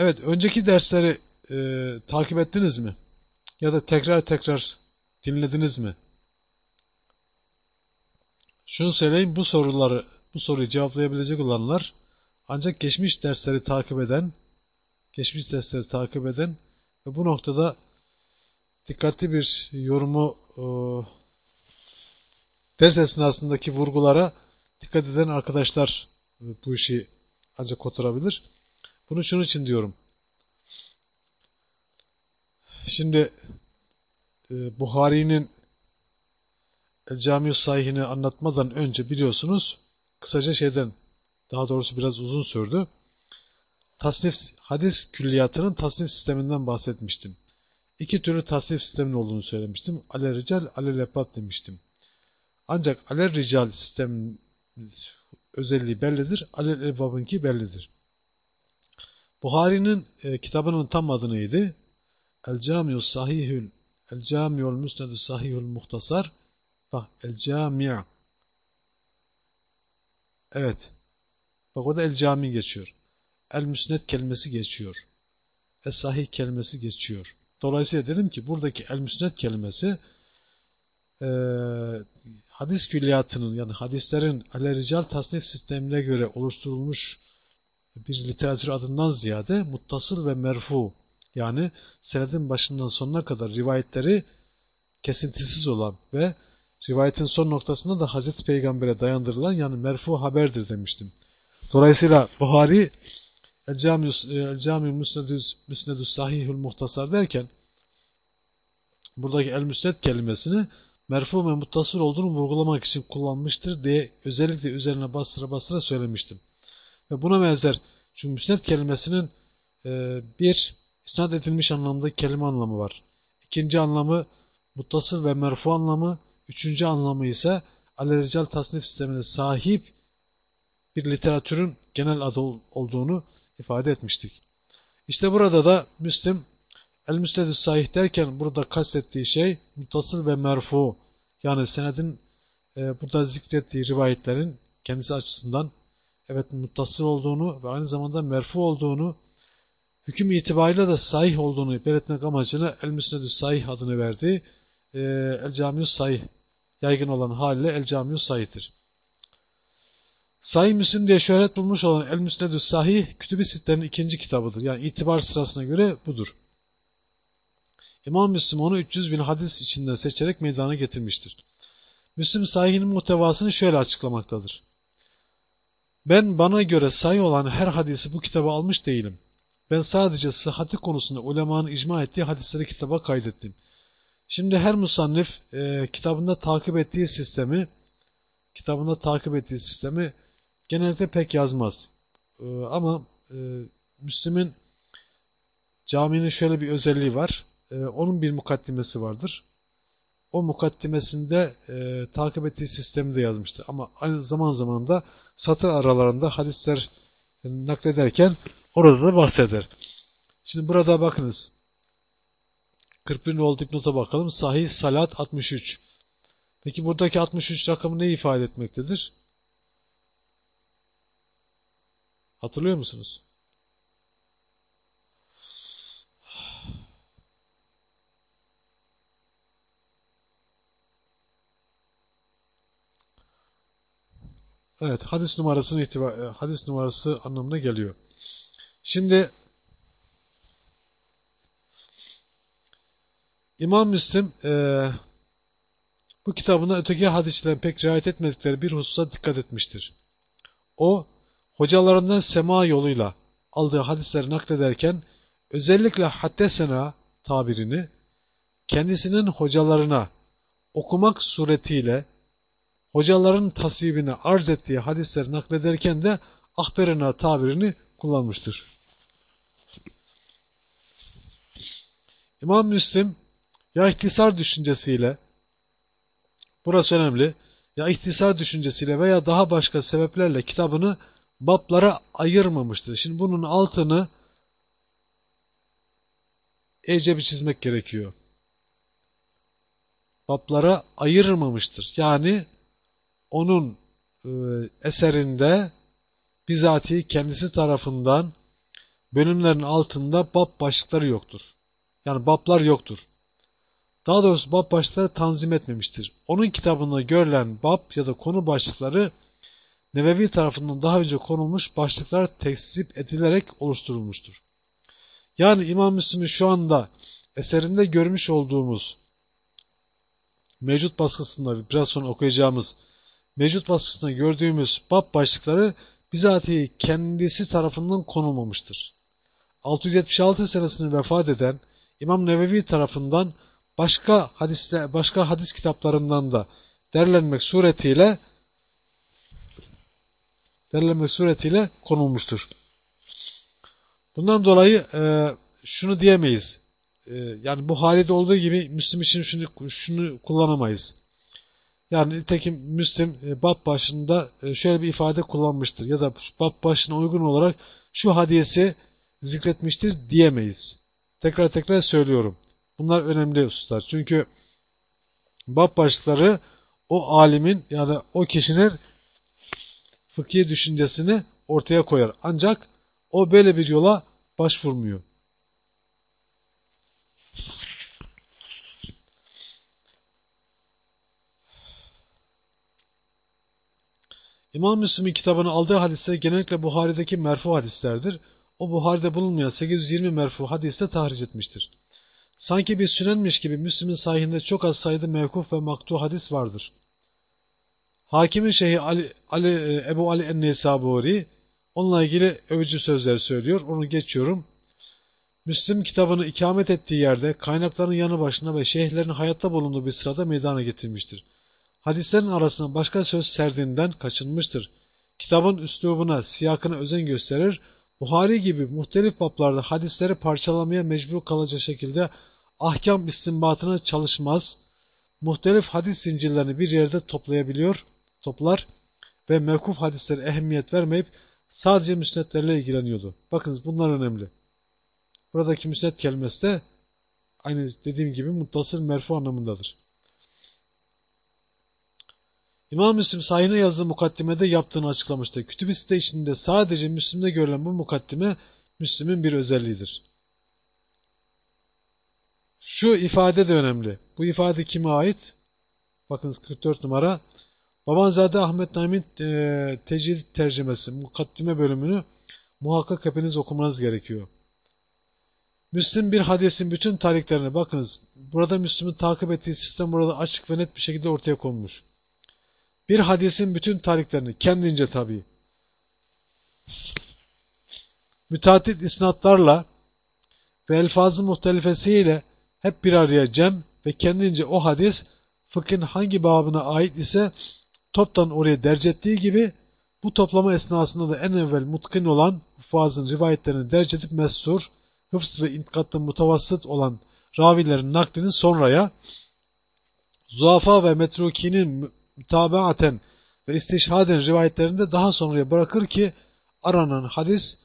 Evet, önceki dersleri e, takip ettiniz mi? Ya da tekrar tekrar dinlediniz mi? Şunu söyleyeyim, bu soruları, bu soruyu cevaplayabilecek olanlar ancak geçmiş dersleri takip eden, geçmiş dersleri takip eden ve bu noktada dikkatli bir yorumu e, ders esnasındaki vurgulara dikkat eden arkadaşlar bu işi ancak kotarabilir. Bunu şunun için diyorum. Şimdi e, Buhari'nin Camius Sahih'ini anlatmadan önce biliyorsunuz kısaca şeyden daha doğrusu biraz uzun sürdü. Tasnif hadis külliyatının tasnif sisteminden bahsetmiştim. İki türlü tasnif sistemin olduğunu söylemiştim. Alel rical, alel demiştim. Ancak alel rical sistem özelliği bellidir. Alel ebabınki bellidir. Buhari'nin e, kitabının tam adı neydi? El Camiu Sahihül El Camiul Müsnedü Sahihül Muhtasar Bak El Cami' Evet. Bak orada El Cami geçiyor. El Müsned kelimesi geçiyor. Es Sahih kelimesi geçiyor. Dolayısıyla dedim ki buradaki El Müsned kelimesi e, hadis külliyatının yani hadislerin alerical tasnif sistemine göre oluşturulmuş bir literatür adından ziyade muttasıl ve merfu yani senedin başından sonuna kadar rivayetleri kesintisiz olan ve rivayetin son noktasında da Hazreti Peygamber'e dayandırılan yani merfu haberdir demiştim. Dolayısıyla Buhari El-Cami Müsnedü Sahihül Muhtasar derken buradaki El-Müsned kelimesini merfu ve muttasıl olduğunu vurgulamak için kullanmıştır diye özellikle üzerine bastıra bastıra söylemiştim. Ve buna benzer çünkü müsned kelimesinin e, bir isnat edilmiş anlamda kelime anlamı var. İkinci anlamı muttasıl ve merfu anlamı. Üçüncü anlamı ise alerical tasnif sistemine sahip bir literatürün genel adı olduğunu ifade etmiştik. İşte burada da Müslim El-Müstedü Sahih derken burada kastettiği şey muttasıl ve merfu yani senedin e, burada zikrettiği rivayetlerin kendisi açısından evet muttasıl olduğunu ve aynı zamanda merfu olduğunu hüküm itibariyle de sahih olduğunu belirtmek amacıyla El-Müsnedü Sahih adını verdi. E, El-Camiu Sahih yaygın olan haliyle El-Camiu Sahih'tir. Sahih Müslim diye şöhret bulmuş olan El-Müsnedü Sahih Kütüb-i Sitte'nin ikinci kitabıdır. Yani itibar sırasına göre budur. İmam Müslim onu 300 bin hadis içinden seçerek meydana getirmiştir. Müslim sahihinin muhtevasını şöyle açıklamaktadır. Ben bana göre sahih olan her hadisi bu kitaba almış değilim. Ben sadece sıhhati konusunda ulemanın icma ettiği hadisleri kitaba kaydettim. Şimdi her musannif e, kitabında takip ettiği sistemi kitabında takip ettiği sistemi genellikle pek yazmaz. E, ama e, Müslim'in caminin şöyle bir özelliği var. E, onun bir mukaddimesi vardır. O mukaddimesinde e, takip ettiği sistemi de yazmıştır. Ama aynı zaman zaman da satır aralarında hadisler naklederken orada da bahseder. Şimdi burada bakınız. 41 nolu dipnota bakalım. Sahih Salat 63. Peki buradaki 63 rakamı ne ifade etmektedir? Hatırlıyor musunuz? Evet, hadis numarasının itibar e, hadis numarası anlamına geliyor. Şimdi İmam Müslim e, bu kitabına öteki hadisçilerin pek riayet etmedikleri bir hususa dikkat etmiştir. O, hocalarından sema yoluyla aldığı hadisleri naklederken özellikle haddesena tabirini kendisinin hocalarına okumak suretiyle hocaların tasvibini arz ettiği hadisleri naklederken de ahberena tabirini kullanmıştır. İmam Müslim ya ihtisar düşüncesiyle burası önemli ya ihtisar düşüncesiyle veya daha başka sebeplerle kitabını bablara ayırmamıştır. Şimdi bunun altını iyice bir çizmek gerekiyor. Bablara ayırmamıştır. Yani onun e, eserinde bizatihi kendisi tarafından bölümlerin altında bab başlıkları yoktur. Yani bablar yoktur. Daha doğrusu bab başlıkları tanzim etmemiştir. Onun kitabında görülen bab ya da konu başlıkları Nevevi tarafından daha önce konulmuş başlıklar teksip edilerek oluşturulmuştur. Yani İmam Müslim'in şu anda eserinde görmüş olduğumuz mevcut baskısında biraz sonra okuyacağımız mevcut baskısında gördüğümüz bab başlıkları bizatihi kendisi tarafından konulmamıştır. 676 senesinde vefat eden İmam Nevevi tarafından başka hadisle başka hadis kitaplarından da derlenmek suretiyle derlenmek suretiyle konulmuştur. Bundan dolayı e, şunu diyemeyiz. E, yani Buhari'de olduğu gibi Müslim için şunu, şunu kullanamayız. Yani nitekim Müslim e, bab başında e, şöyle bir ifade kullanmıştır ya da bab başına uygun olarak şu hadisi zikretmiştir diyemeyiz. tekrar tekrar söylüyorum. Bunlar önemli hususlar. Çünkü bab başlıkları o alimin yani o kişinin fıkhi düşüncesini ortaya koyar. Ancak o böyle bir yola başvurmuyor. İmam Müslim'in kitabını aldığı hadisler genellikle Buhari'deki merfu hadislerdir. O Buhari'de bulunmayan 820 merfu hadiste tahriş etmiştir. Sanki bir sünenmiş gibi Müslim'in sahihinde çok az sayıda mevkuf ve maktu hadis vardır. Hakimin şeyhi Ali, Ali, e, Ebu Ali en-Nisaburi onunla ilgili övücü sözler söylüyor. Onu geçiyorum. Müslim kitabını ikamet ettiği yerde kaynakların yanı başına ve şeyhlerin hayatta bulunduğu bir sırada meydana getirmiştir. Hadislerin arasına başka söz serdiğinden kaçınmıştır. Kitabın üslubuna, siyakına özen gösterir, Buhari gibi muhtelif bablarda hadisleri parçalamaya mecbur kalacak şekilde ahkam istinbatına çalışmaz, muhtelif hadis zincirlerini bir yerde toplayabiliyor, toplar ve mevkuf hadislere ehemmiyet vermeyip sadece müsnetlerle ilgileniyordu. Bakınız bunlar önemli. Buradaki müsnet kelimesi de aynı dediğim gibi muttasıl merfu anlamındadır. İmam Müslim sahine yazdığı mukaddimede yaptığını açıklamıştır. Kütüb-i Site içinde sadece Müslim'de görülen bu mukaddime Müslim'in bir özelliğidir. Şu ifade de önemli. Bu ifade kime ait? Bakınız 44 numara. Babanzade Ahmet Naim'in e, tecil tercümesi, mukaddime bölümünü muhakkak hepiniz okumanız gerekiyor. Müslim bir hadisin bütün tarihlerine bakınız. Burada Müslim'in takip ettiği sistem burada açık ve net bir şekilde ortaya konmuş. Bir hadisin bütün tarihlerini kendince tabi müteaddit isnatlarla ve elfazı muhtelifesiyle hep bir araya cem ve kendince o hadis fıkhın hangi babına ait ise toptan oraya derc ettiği gibi bu toplama esnasında da en evvel mutkin olan hufazın rivayetlerini derc edip mesur, hıfz ve intikatta mutavassıt olan ravilerin naklini sonraya, zuafa ve metrukinin mütabaaten ve istişhaden rivayetlerinde daha sonraya bırakır ki aranan hadis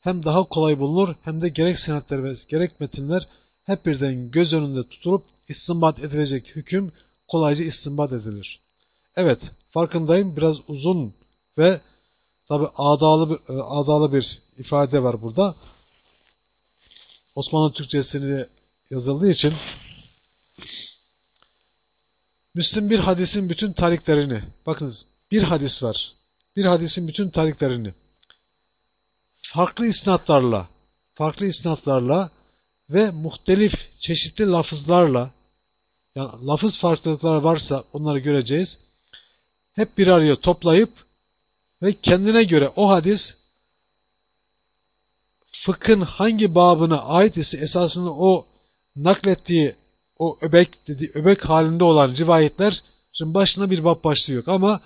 hem daha kolay bulunur hem de gerek senetler ve gerek metinler hep birden göz önünde tutulup istinbat edilecek hüküm kolayca istinbat edilir. Evet, farkındayım biraz uzun ve tabi adalı e, adalı bir ifade var burada. Osmanlı Türkçesini yazıldığı için Müslim bir hadisin bütün tariklerini, bakınız bir hadis var. Bir hadisin bütün tariklerini farklı isnatlarla, farklı isnatlarla ve muhtelif çeşitli lafızlarla yani lafız farklılıkları varsa onları göreceğiz. Hep bir araya toplayıp ve kendine göre o hadis fıkhın hangi babına ait ise esasında o naklettiği o öbek dedi öbek halinde olan rivayetlerin başına bir bab başlığı yok ama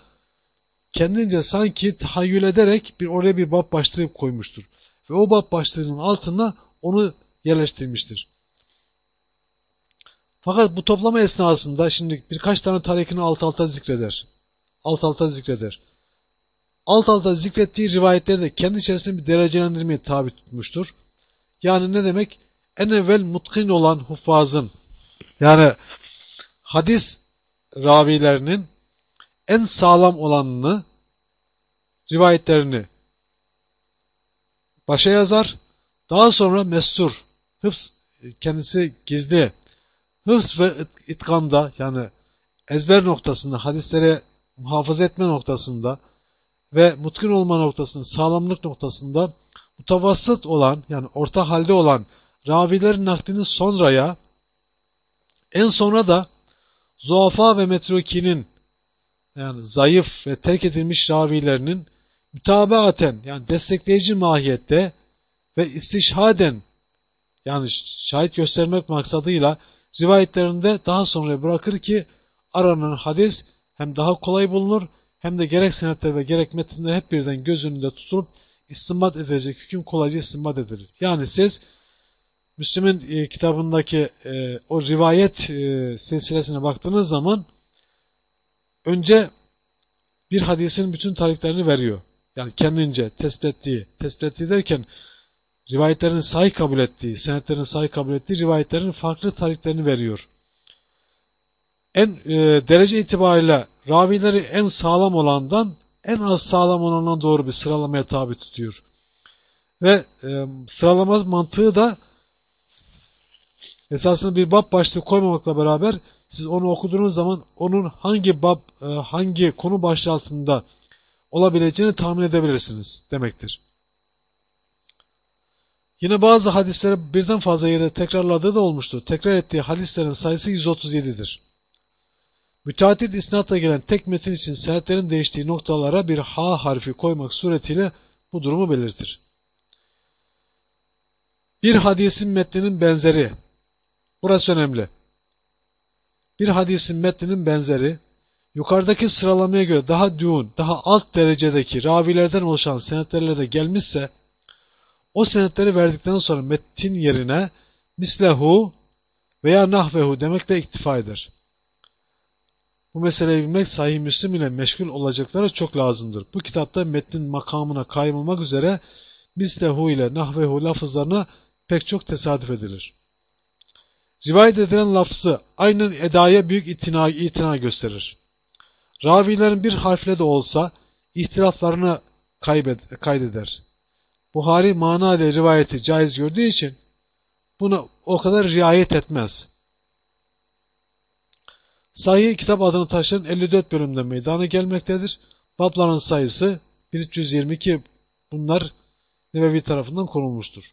kendince sanki tahayyül ederek bir oraya bir bab başlığı koymuştur. Ve o bab başlığının altına onu yerleştirmiştir. Fakat bu toplama esnasında şimdi birkaç tane tarikini alt alta zikreder. Alt alta zikreder. Alt alta zikrettiği rivayetleri de kendi içerisinde bir derecelendirmeye tabi tutmuştur. Yani ne demek? En evvel mutkin olan huffazın yani hadis ravilerinin en sağlam olanını rivayetlerini başa yazar. Daha sonra mestur, hıfz kendisi gizli, hıfz ve itkanda yani ezber noktasında, hadisleri muhafaza etme noktasında ve mutkin olma noktasında, sağlamlık noktasında mutavassıt olan yani orta halde olan ravilerin naklini sonraya en sonra da zuafa ve metrukinin yani zayıf ve terk edilmiş ravilerinin mütabaaten yani destekleyici mahiyette ve istişhaden yani şahit göstermek maksadıyla rivayetlerinde daha sonra bırakır ki aranan hadis hem daha kolay bulunur hem de gerek senette ve gerek metinde hep birden göz önünde tutulup istinbat edilecek hüküm kolayca istinbat edilir. Yani siz Müslüm'ün e, kitabındaki e, o rivayet e, silsilesine baktığınız zaman önce bir hadisin bütün tarihlerini veriyor. Yani kendince tespit ettiği, tespit ettiği derken rivayetlerin sahih kabul ettiği, senetlerin sahih kabul ettiği rivayetlerin farklı tarihlerini veriyor. En e, derece itibariyle ravileri en sağlam olandan en az sağlam olana doğru bir sıralamaya tabi tutuyor. Ve e, sıralama mantığı da esasında bir bab başlığı koymamakla beraber siz onu okuduğunuz zaman onun hangi bab, e, hangi konu başlığı altında olabileceğini tahmin edebilirsiniz demektir. Yine bazı hadisleri birden fazla yerde tekrarladığı da olmuştur. Tekrar ettiği hadislerin sayısı 137'dir. Müteaddit isnatla gelen tek metin için senetlerin değiştiği noktalara bir ha harfi koymak suretiyle bu durumu belirtir. Bir hadisin metninin benzeri. Burası önemli. Bir hadisin metninin benzeri, yukarıdaki sıralamaya göre daha düğün, daha alt derecedeki ravilerden oluşan senetlerle de gelmişse, o senetleri verdikten sonra metin yerine mislehu veya nahvehu demekle iktifa eder. Bu meseleyi bilmek sahih Müslim ile meşgul olacaklara çok lazımdır. Bu kitapta metnin makamına kaym üzere mislehu ile nahvehu lafızlarına pek çok tesadüf edilir. Rivayet edilen lafzı aynen edaya büyük itina, itina gösterir. Ravilerin bir harfle de olsa ihtilaflarını kaybed, kaydeder. Buhari mana ile rivayeti caiz gördüğü için buna o kadar riayet etmez. Sahih kitap adını taşıyan 54 bölümde meydana gelmektedir. Babların sayısı 1322 bunlar Nebevi tarafından konulmuştur.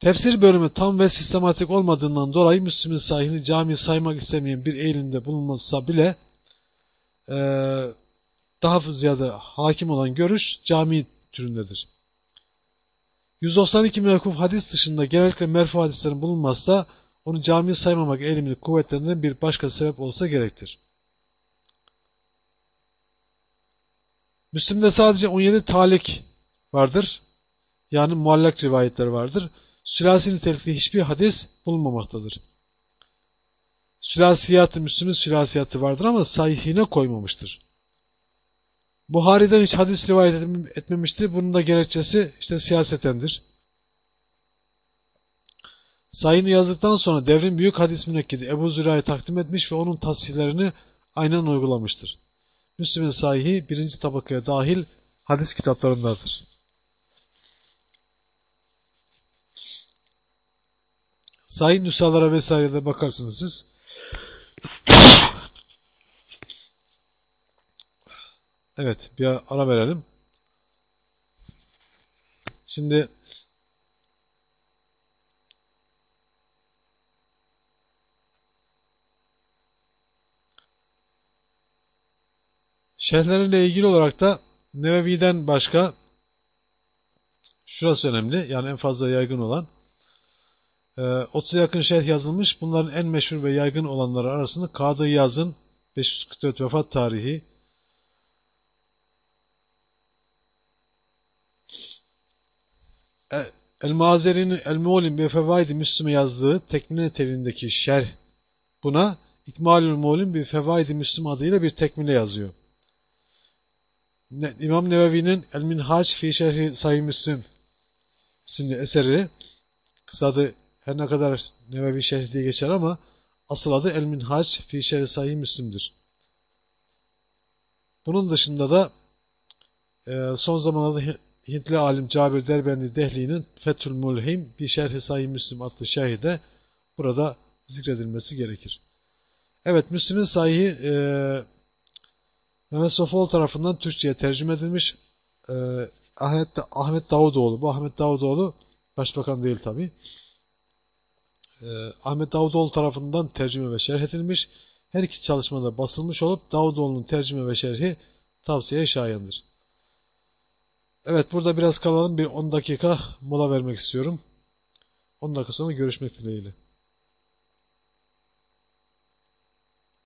Tefsir bölümü tam ve sistematik olmadığından dolayı Müslüm'ün sahihini cami saymak istemeyen bir eğilimde bulunmasa bile e, daha ziyade hakim olan görüş cami türündedir. 192 mevkuf hadis dışında genellikle merfu hadislerin bulunmazsa onu cami saymamak eğilimini kuvvetlendiren bir başka sebep olsa gerektir. Müslim'de sadece 17 talik vardır. Yani muallak rivayetler vardır. Sülasi nitelikli hiçbir hadis bulunmamaktadır. Sülasiyat-ı Müslüm'ün sülasiyatı vardır ama sahihine koymamıştır. Buhari'den hiç hadis rivayet etmemiştir. Bunun da gerekçesi işte siyasetendir. Sayını yazdıktan sonra devrin büyük hadis münekkidi Ebu Züra'yı takdim etmiş ve onun tasihlerini aynen uygulamıştır. Müslüm'ün sahihi birinci tabakaya dahil hadis kitaplarındadır. Sahih nüshalara vesairede bakarsınız siz. Evet bir ara verelim. Şimdi Şerhleriyle ilgili olarak da Nevevi'den başka şurası önemli. Yani en fazla yaygın olan 30'a ee, yakın şerh yazılmış. Bunların en meşhur ve yaygın olanları arasında Kadı Yaz'ın 544 vefat tarihi, e, El-Mazeri'nin El-Mu'lim ve Fevaid-i Müslüme yazdığı tekmine telindeki şerh buna İkmalül Mu'lim bir Fevaid-i Müslüm adıyla bir tekmile yazıyor. İmam Nevevi'nin El-Minhaç fi Şerhi Sahih Müslim isimli eseri kısa adı her ne kadar Nevevi Şerh diye geçer ama asıl adı El Minhaç fi Şerh Sahih Müslim'dir. Bunun dışında da e, son zamanlarda Hintli alim Cabir Derbendi Dehli'nin Fethül Mulhim bir Şerh-i Sahih Müslim adlı şerhi de burada zikredilmesi gerekir. Evet, Müslim'in sahihi e, Mehmet Sofoğlu tarafından Türkçe'ye tercüme edilmiş e, Ahmet, Ahmet Davutoğlu. Bu Ahmet Davutoğlu başbakan değil tabi. E, Ahmet Davutoğlu tarafından tercüme ve şerh edilmiş. Her iki çalışmada basılmış olup Davutoğlu'nun tercüme ve şerhi tavsiye şayandır. Evet burada biraz kalalım. Bir 10 dakika mola vermek istiyorum. 10 dakika sonra görüşmek dileğiyle.